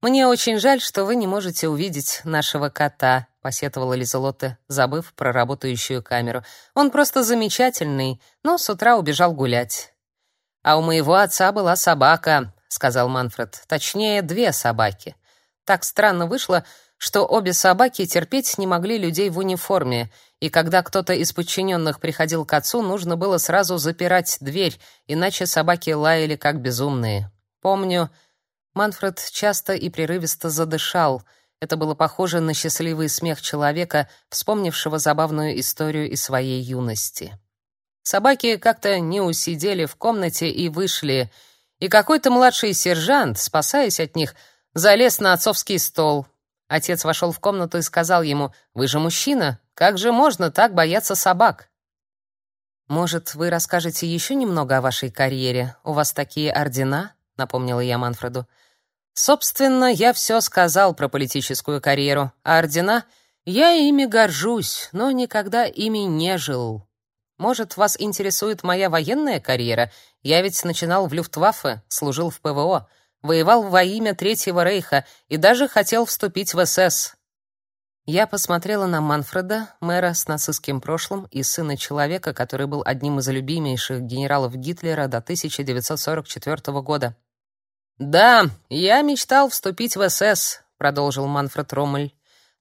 Мне очень жаль, что вы не можете увидеть нашего кота, посетовала Лизелотта, забыв про работающую камеру. Он просто замечательный, но с утра убежал гулять. А у моего отца была собака, сказал Манфред. Точнее, две собаки. Так странно вышло, что обе собаки терпеть не могли людей в униформе, и когда кто-то из подчиненных приходил к отцу, нужно было сразу запирать дверь, иначе собаки лаяли как безумные. Помню, Манфред часто и прерывисто задышал. Это было похоже на счастливый смех человека, вспомнившего забавную историю из своей юности. Собаки как-то не усидели в комнате и вышли, и какой-то младший сержант, спасаясь от них, залез на отцовский стол. Отец вошел в комнату и сказал ему: "Вы же мужчина, как же можно так бояться собак?" Может, вы расскажете еще немного о вашей карьере? У вас такие ордена, напомнила я Манфреду. Собственно, я все сказал про политическую карьеру, а ордена я ими горжусь, но никогда ими не жил. Может, вас интересует моя военная карьера? Я ведь начинал в Люфтваффе, служил в ПВО, воевал во имя Третьего Рейха и даже хотел вступить в СС. Я посмотрела на Манфреда, мэра с нацистским прошлым и сына человека, который был одним из любимейших генералов Гитлера до 1944 года. «Да, я мечтал вступить в СС», — продолжил Манфред Роммель.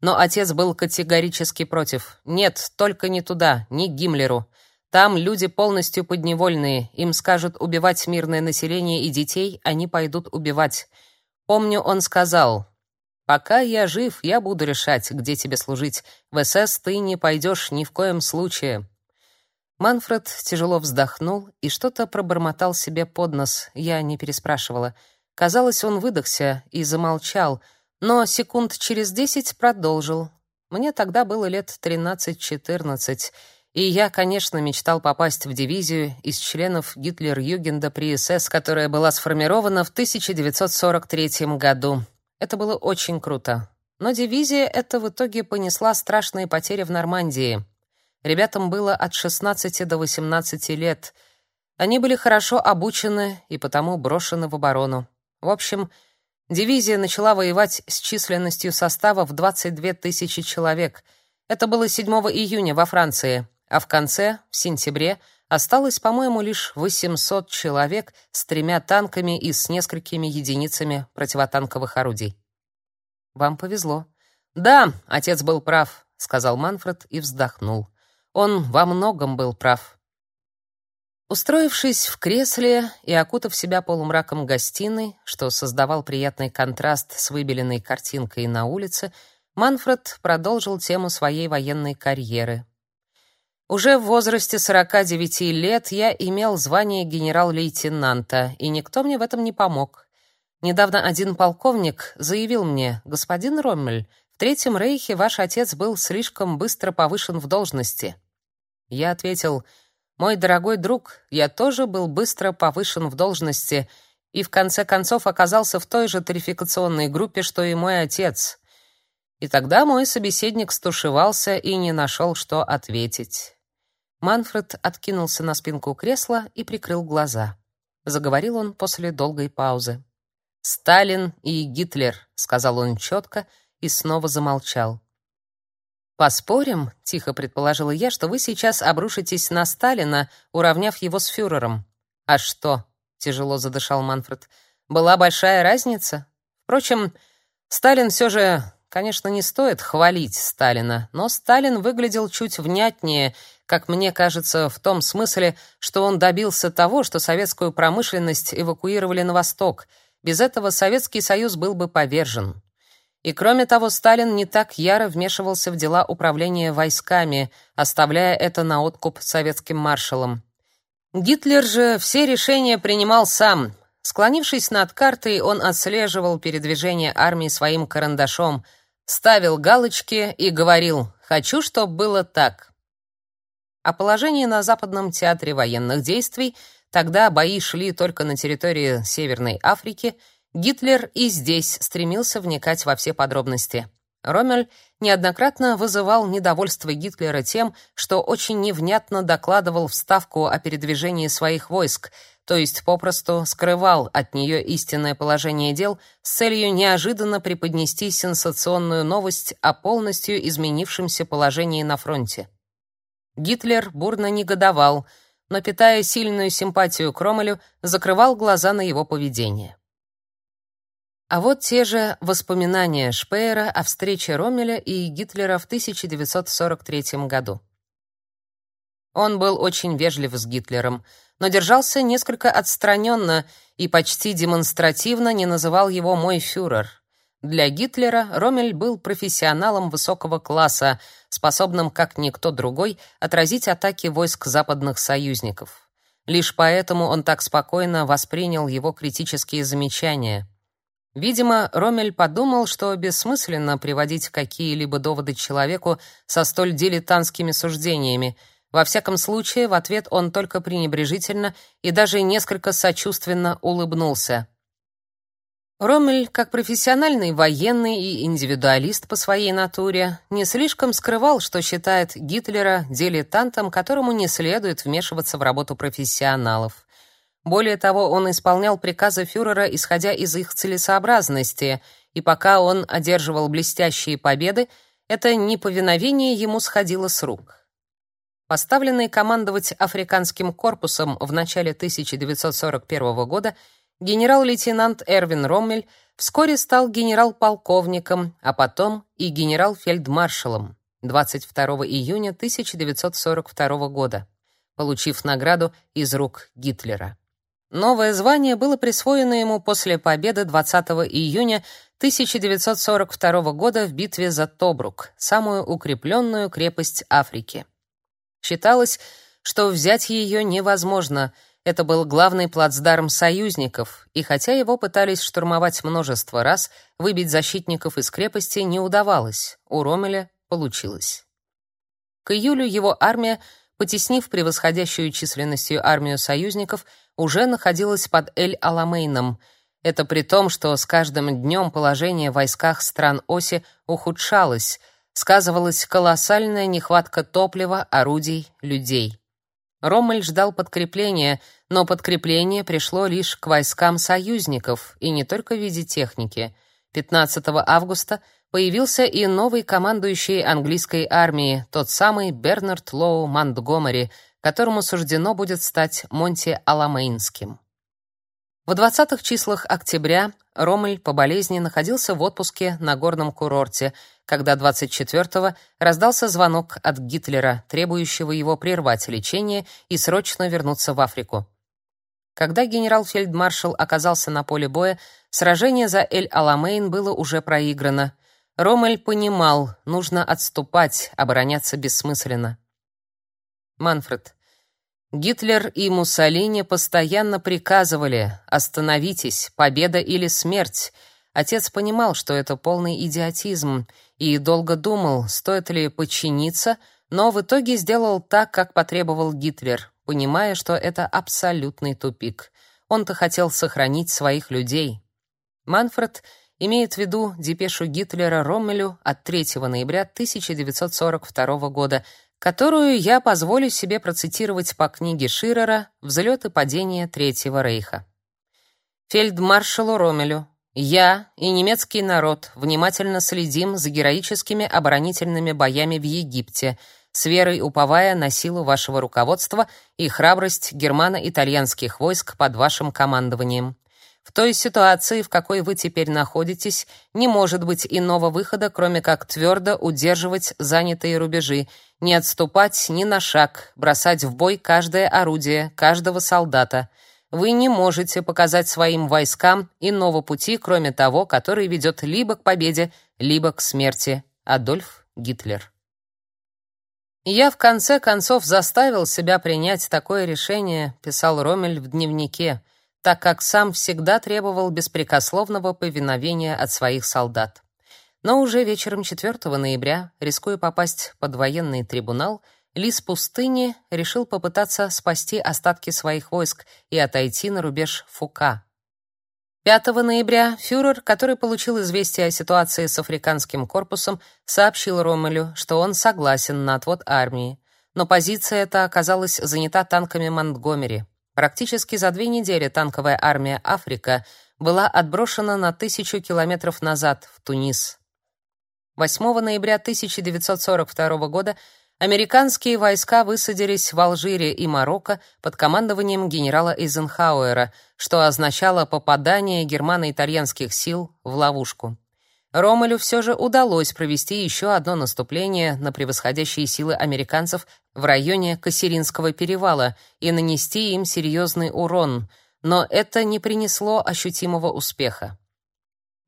«Но отец был категорически против. Нет, только не туда, не к Гиммлеру. Там люди полностью подневольные, им скажут убивать мирное население и детей, они пойдут убивать. Помню, он сказал: "Пока я жив, я буду решать, где тебе служить. В СС ты не пойдешь ни в коем случае". Манфред тяжело вздохнул и что-то пробормотал себе под нос. Я не переспрашивала. Казалось, он выдохся и замолчал, но секунд через десять продолжил. Мне тогда было лет тринадцать-четырнадцать. И я, конечно, мечтал попасть в дивизию из членов Гитлер-Югенда при СС, которая была сформирована в 1943 году. Это было очень круто. Но дивизия эта в итоге понесла страшные потери в Нормандии. Ребятам было от 16 до 18 лет. Они были хорошо обучены и потому брошены в оборону. В общем, дивизия начала воевать с численностью состава в 22 тысячи человек. Это было 7 июня во Франции а в конце, в сентябре, осталось, по-моему, лишь 800 человек с тремя танками и с несколькими единицами противотанковых орудий. Вам повезло. Да, отец был прав, сказал Манфред и вздохнул. Он во многом был прав. Устроившись в кресле и окутав себя полумраком гостиной, что создавал приятный контраст с выбеленной картинкой на улице, Манфред продолжил тему своей военной карьеры. Уже в возрасте 49 лет я имел звание генерал-лейтенанта, и никто мне в этом не помог. Недавно один полковник заявил мне: "Господин Роммель, в Третьем рейхе ваш отец был слишком быстро повышен в должности". Я ответил: "Мой дорогой друг, я тоже был быстро повышен в должности и в конце концов оказался в той же тарификационной группе, что и мой отец". И тогда мой собеседник стушевался и не нашел, что ответить. Манфред откинулся на спинку кресла и прикрыл глаза. заговорил он после долгой паузы. Сталин и Гитлер, сказал он четко и снова замолчал. Поспорим, тихо предположила я, что вы сейчас обрушитесь на Сталина, уравняв его с фюрером. А что? тяжело задышал Манфред. Была большая разница. Впрочем, Сталин все же, конечно, не стоит хвалить Сталина, но Сталин выглядел чуть внятнее, как мне кажется, в том смысле, что он добился того, что советскую промышленность эвакуировали на восток. Без этого Советский Союз был бы повержен. И кроме того, Сталин не так яро вмешивался в дела управления войсками, оставляя это на откуп советским маршалам. Гитлер же все решения принимал сам. Склонившись над картой, он отслеживал передвижение армии своим карандашом, ставил галочки и говорил «хочу, чтобы было так». О положении на Западном театре военных действий, тогда бои шли только на территории Северной Африки, Гитлер и здесь стремился вникать во все подробности. Роммель неоднократно вызывал недовольство Гитлера тем, что очень невнятно докладывал в Ставку о передвижении своих войск, то есть попросту скрывал от нее истинное положение дел с целью неожиданно преподнести сенсационную новость о полностью изменившемся положении на фронте. Гитлер бурно негодовал, но, питая сильную симпатию к Ромелю, закрывал глаза на его поведение. А вот те же воспоминания Шпеера о встрече Роммеля и Гитлера в 1943 году. Он был очень вежлив с Гитлером, но держался несколько отстраненно и почти демонстративно не называл его «мой фюрер». Для Гитлера Роммель был профессионалом высокого класса, способным, как никто другой, отразить атаки войск западных союзников. Лишь поэтому он так спокойно воспринял его критические замечания. Видимо, Роммель подумал, что бессмысленно приводить какие-либо доводы человеку со столь дилетантскими суждениями. Во всяком случае, в ответ он только пренебрежительно и даже несколько сочувственно улыбнулся. Роммель, как профессиональный военный и индивидуалист по своей натуре, не слишком скрывал, что считает Гитлера дилетантом, которому не следует вмешиваться в работу профессионалов. Более того, он исполнял приказы фюрера, исходя из их целесообразности, и пока он одерживал блестящие победы, это неповиновение ему сходило с рук. Поставленный командовать африканским корпусом в начале 1941 года, генерал-лейтенант Эрвин Роммель вскоре стал генерал-полковником, а потом и генерал-фельдмаршалом 22 июня 1942 года, получив награду из рук Гитлера. Новое звание было присвоено ему после победы 20 июня 1942 года в битве за Тобрук, самую укрепленную крепость Африки. Считалось, что взять ее невозможно. Это был главный плацдарм союзников, и хотя его пытались штурмовать множество раз, выбить защитников из крепости не удавалось. У Ромеля получилось. К июлю его армия, потеснив превосходящую численностью армию союзников, уже находилась под Эль-Аламейном. Это при том, что с каждым днем положение в войсках стран оси ухудшалось, сказывалась колоссальная нехватка топлива, орудий, людей. Роммель ждал подкрепления, но подкрепление пришло лишь к войскам союзников, и не только в виде техники. 15 августа появился и новый командующий английской армией, тот самый Бернард Лоу Монтгомери, которому суждено будет стать Монти-Аламейнским. В 20-х числах октября Ромель по болезни находился в отпуске на горном курорте, когда 24-го раздался звонок от Гитлера, требующего его прервать лечение и срочно вернуться в Африку. Когда генерал-фельдмаршал оказался на поле боя, сражение за Эль-Аламейн было уже проиграно. Ромель понимал, нужно отступать, обороняться бессмысленно. Манфред. Гитлер и Муссолини постоянно приказывали «Остановитесь, победа или смерть». Отец понимал, что это полный идиотизм, и долго думал, стоит ли подчиниться, но в итоге сделал так, как потребовал Гитлер, понимая, что это абсолютный тупик. Он-то хотел сохранить своих людей. Манфред имеет в виду депешу Гитлера Роммелю от 3 ноября 1942 года, которую я позволю себе процитировать по книге Ширера «Взлет и падение Третьего Рейха». Фельдмаршалу Ромелю. Я и немецкий народ внимательно следим за героическими оборонительными боями в Египте, с верой уповая на силу вашего руководства и храбрость германо-итальянских войск под вашим командованием. В той ситуации, в какой вы теперь находитесь, не может быть иного выхода, кроме как твердо удерживать занятые рубежи, не отступать ни на шаг, бросать в бой каждое орудие, каждого солдата. Вы не можете показать своим войскам иного пути, кроме того, который ведет либо к победе, либо к смерти. Адольф Гитлер. Я в конце концов заставил себя принять такое решение, писал Роммель в дневнике так как сам всегда требовал беспрекословного повиновения от своих солдат. Но уже вечером 4 ноября, рискуя попасть под военный трибунал, лис пустыни решил попытаться спасти остатки своих войск и отойти на рубеж Фука. 5 ноября фюрер, который получил известие о ситуации с африканским корпусом, сообщил Роммелю, что он согласен на отвод армии, но позиция эта оказалась занята танками Монтгомери. Практически за две недели танковая армия Африка была отброшена на тысячу километров назад, в Тунис. 8 ноября 1942 года американские войска высадились в Алжире и Марокко под командованием генерала Эйзенхауэра, что означало попадание германо-итальянских сил в ловушку. Ромелю все же удалось провести еще одно наступление на превосходящие силы американцев в районе Кассеринского перевала и нанести им серьезный урон, но это не принесло ощутимого успеха.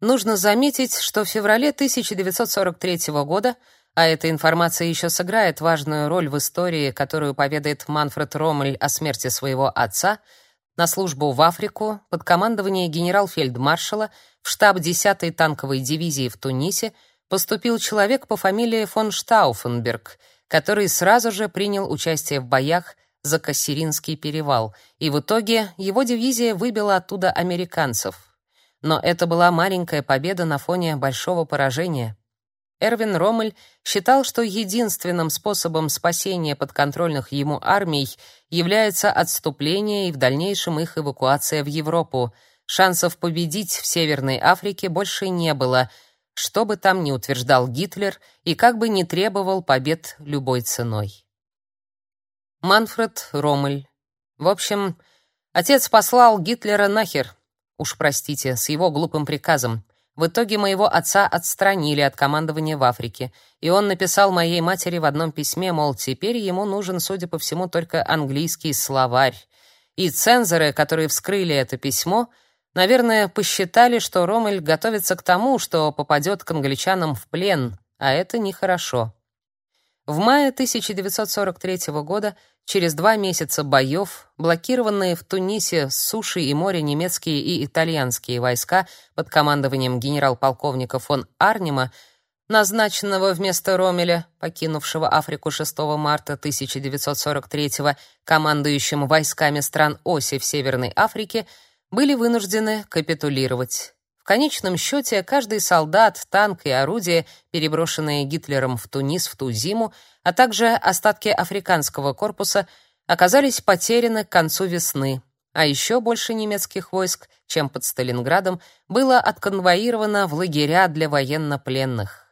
Нужно заметить, что в феврале 1943 года, а эта информация еще сыграет важную роль в истории, которую поведает Манфред Роммель о смерти своего отца, на службу в Африку под командование генерал-фельдмаршала в штаб 10-й танковой дивизии в Тунисе поступил человек по фамилии фон Штауфенберг, который сразу же принял участие в боях за Кассеринский перевал, и в итоге его дивизия выбила оттуда американцев. Но это была маленькая победа на фоне большого поражения. Эрвин Роммель считал, что единственным способом спасения подконтрольных ему армий является отступление и в дальнейшем их эвакуация в Европу. Шансов победить в Северной Африке больше не было, что бы там ни утверждал Гитлер и как бы ни требовал побед любой ценой. Манфред Роммель. В общем, отец послал Гитлера нахер. Уж простите, с его глупым приказом. В итоге моего отца отстранили от командования в Африке, и он написал моей матери в одном письме, мол, теперь ему нужен, судя по всему, только английский словарь. И цензоры, которые вскрыли это письмо, наверное, посчитали, что Ромель готовится к тому, что попадет к англичанам в плен, а это нехорошо. В мае 1943 года Через два месяца боев, блокированные в Тунисе с суши и моря немецкие и итальянские войска под командованием генерал-полковника фон Арнима, назначенного вместо Ромеля, покинувшего Африку 6 марта 1943 командующим войсками стран оси в Северной Африке, были вынуждены капитулировать. Конечном счете каждый солдат, танк и орудие, переброшенные Гитлером в Тунис в ту зиму, а также остатки африканского корпуса оказались потеряны к концу весны, а еще больше немецких войск, чем под Сталинградом, было отконвоировано в лагеря для военнопленных.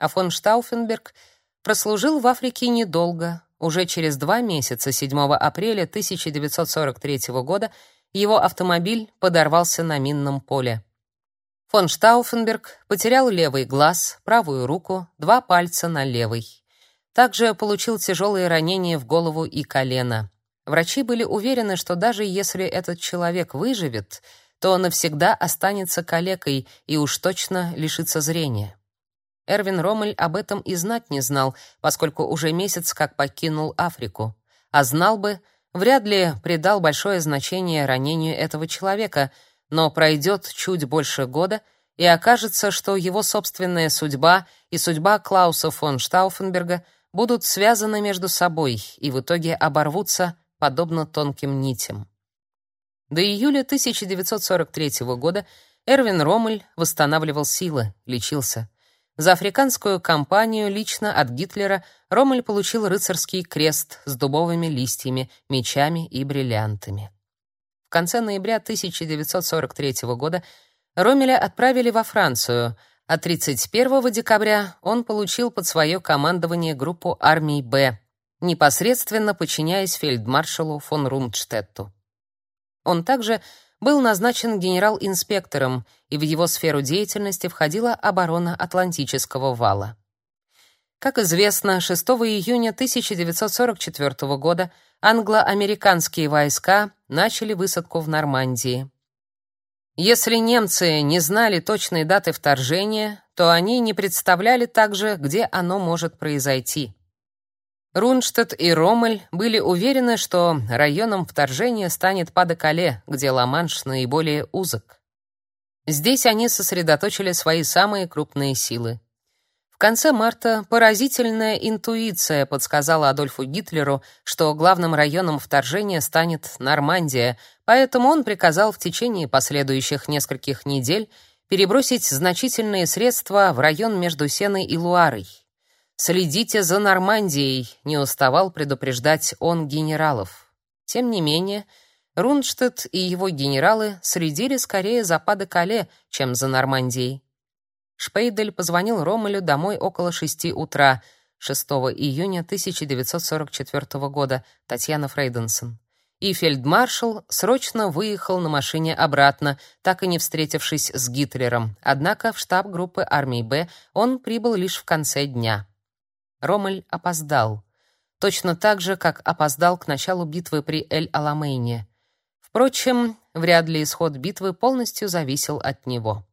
А фон Штауфенберг прослужил в Африке недолго. Уже через два месяца, 7 апреля 1943 года, его автомобиль подорвался на минном поле. Фон Штауфенберг потерял левый глаз, правую руку, два пальца на левой. Также получил тяжелые ранения в голову и колено. Врачи были уверены, что даже если этот человек выживет, то он навсегда останется калекой и уж точно лишится зрения. Эрвин Роммель об этом и знать не знал, поскольку уже месяц как покинул Африку. А знал бы, вряд ли придал большое значение ранению этого человека, но пройдет чуть больше года, и окажется, что его собственная судьба и судьба Клауса фон Штауфенберга будут связаны между собой и в итоге оборвутся подобно тонким нитям. До июля 1943 года Эрвин Роммель восстанавливал силы, лечился. За африканскую кампанию лично от Гитлера Роммель получил рыцарский крест с дубовыми листьями, мечами и бриллиантами. Конце ноября 1943 года Роммеля отправили во Францию, а 31 декабря он получил под свое командование группу армий «Б», непосредственно подчиняясь фельдмаршалу фон Рундштетту. Он также был назначен генерал-инспектором, и в его сферу деятельности входила оборона Атлантического вала. Как известно, 6 июня 1944 года англо-американские войска начали высадку в Нормандии. Если немцы не знали точной даты вторжения, то они не представляли также, где оно может произойти. Рунштадт и Роммель были уверены, что районом вторжения станет Падекале, где Ла-Манш наиболее узок. Здесь они сосредоточили свои самые крупные силы. Конце марта поразительная интуиция подсказала Адольфу Гитлеру, что главным районом вторжения станет Нормандия, поэтому он приказал в течение последующих нескольких недель перебросить значительные средства в район между Сеной и Луарой. Следите за Нормандией, не уставал предупреждать он генералов. Тем не менее, Рунштадт и его генералы следили скорее за Паде-Кале, чем за Нормандией. Шпейдель позвонил Ромелю домой около шести утра 6 июня 1944 года, Татьяна Фрейденсон. И фельдмаршал срочно выехал на машине обратно, так и не встретившись с Гитлером. Однако в штаб группы армии Б он прибыл лишь в конце дня. Ромель опоздал. Точно так же, как опоздал к началу битвы при Эль-Аламейне. Впрочем, вряд ли исход битвы полностью зависел от него.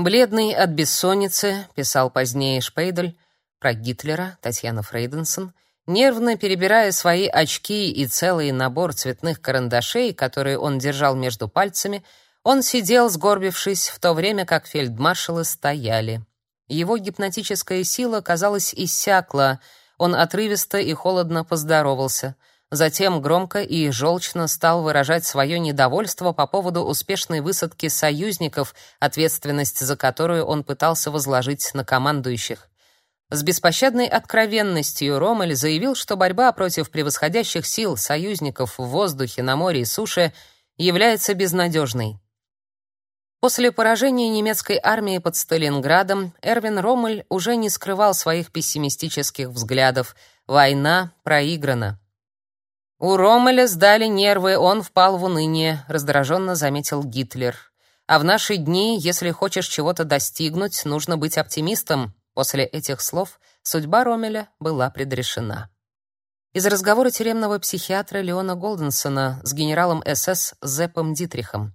Бледный от бессонницы, писал позднее Шпейдель про Гитлера, Татьяна Фрейденсон, нервно перебирая свои очки и целый набор цветных карандашей, которые он держал между пальцами, он сидел, сгорбившись, в то время как фельдмаршалы стояли. Его гипнотическая сила, казалось, иссякла. Он отрывисто и холодно поздоровался. Затем громко и желчно стал выражать свое недовольство по поводу успешной высадки союзников, ответственность за которую он пытался возложить на командующих. С беспощадной откровенностью Роммель заявил, что борьба против превосходящих сил союзников в воздухе, на море и суше является безнадежной. После поражения немецкой армии под Сталинградом Эрвин Роммель уже не скрывал своих пессимистических взглядов. Война проиграна. У Роммеля сдали нервы, он впал в уныние, раздраженно заметил Гитлер. А в наши дни, если хочешь чего-то достигнуть, нужно быть оптимистом. После этих слов судьба Роммеля была предрешена. Из разговора тюремного психиатра Леона Голденсона с генералом СС Зеппом Дитрихом.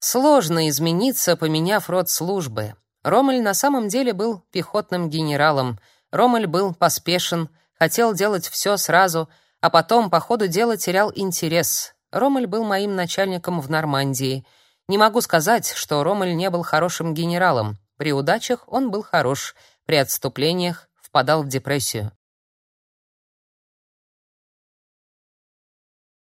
Сложно измениться, поменяв род службы. Ромель на самом деле был пехотным генералом. Ромель был поспешен, хотел делать все сразу, а потом по ходу дела терял интерес. Ромель был моим начальником в Нормандии. Не могу сказать, что Ромель не был хорошим генералом. При удачах он был хорош, при отступлениях впадал в депрессию.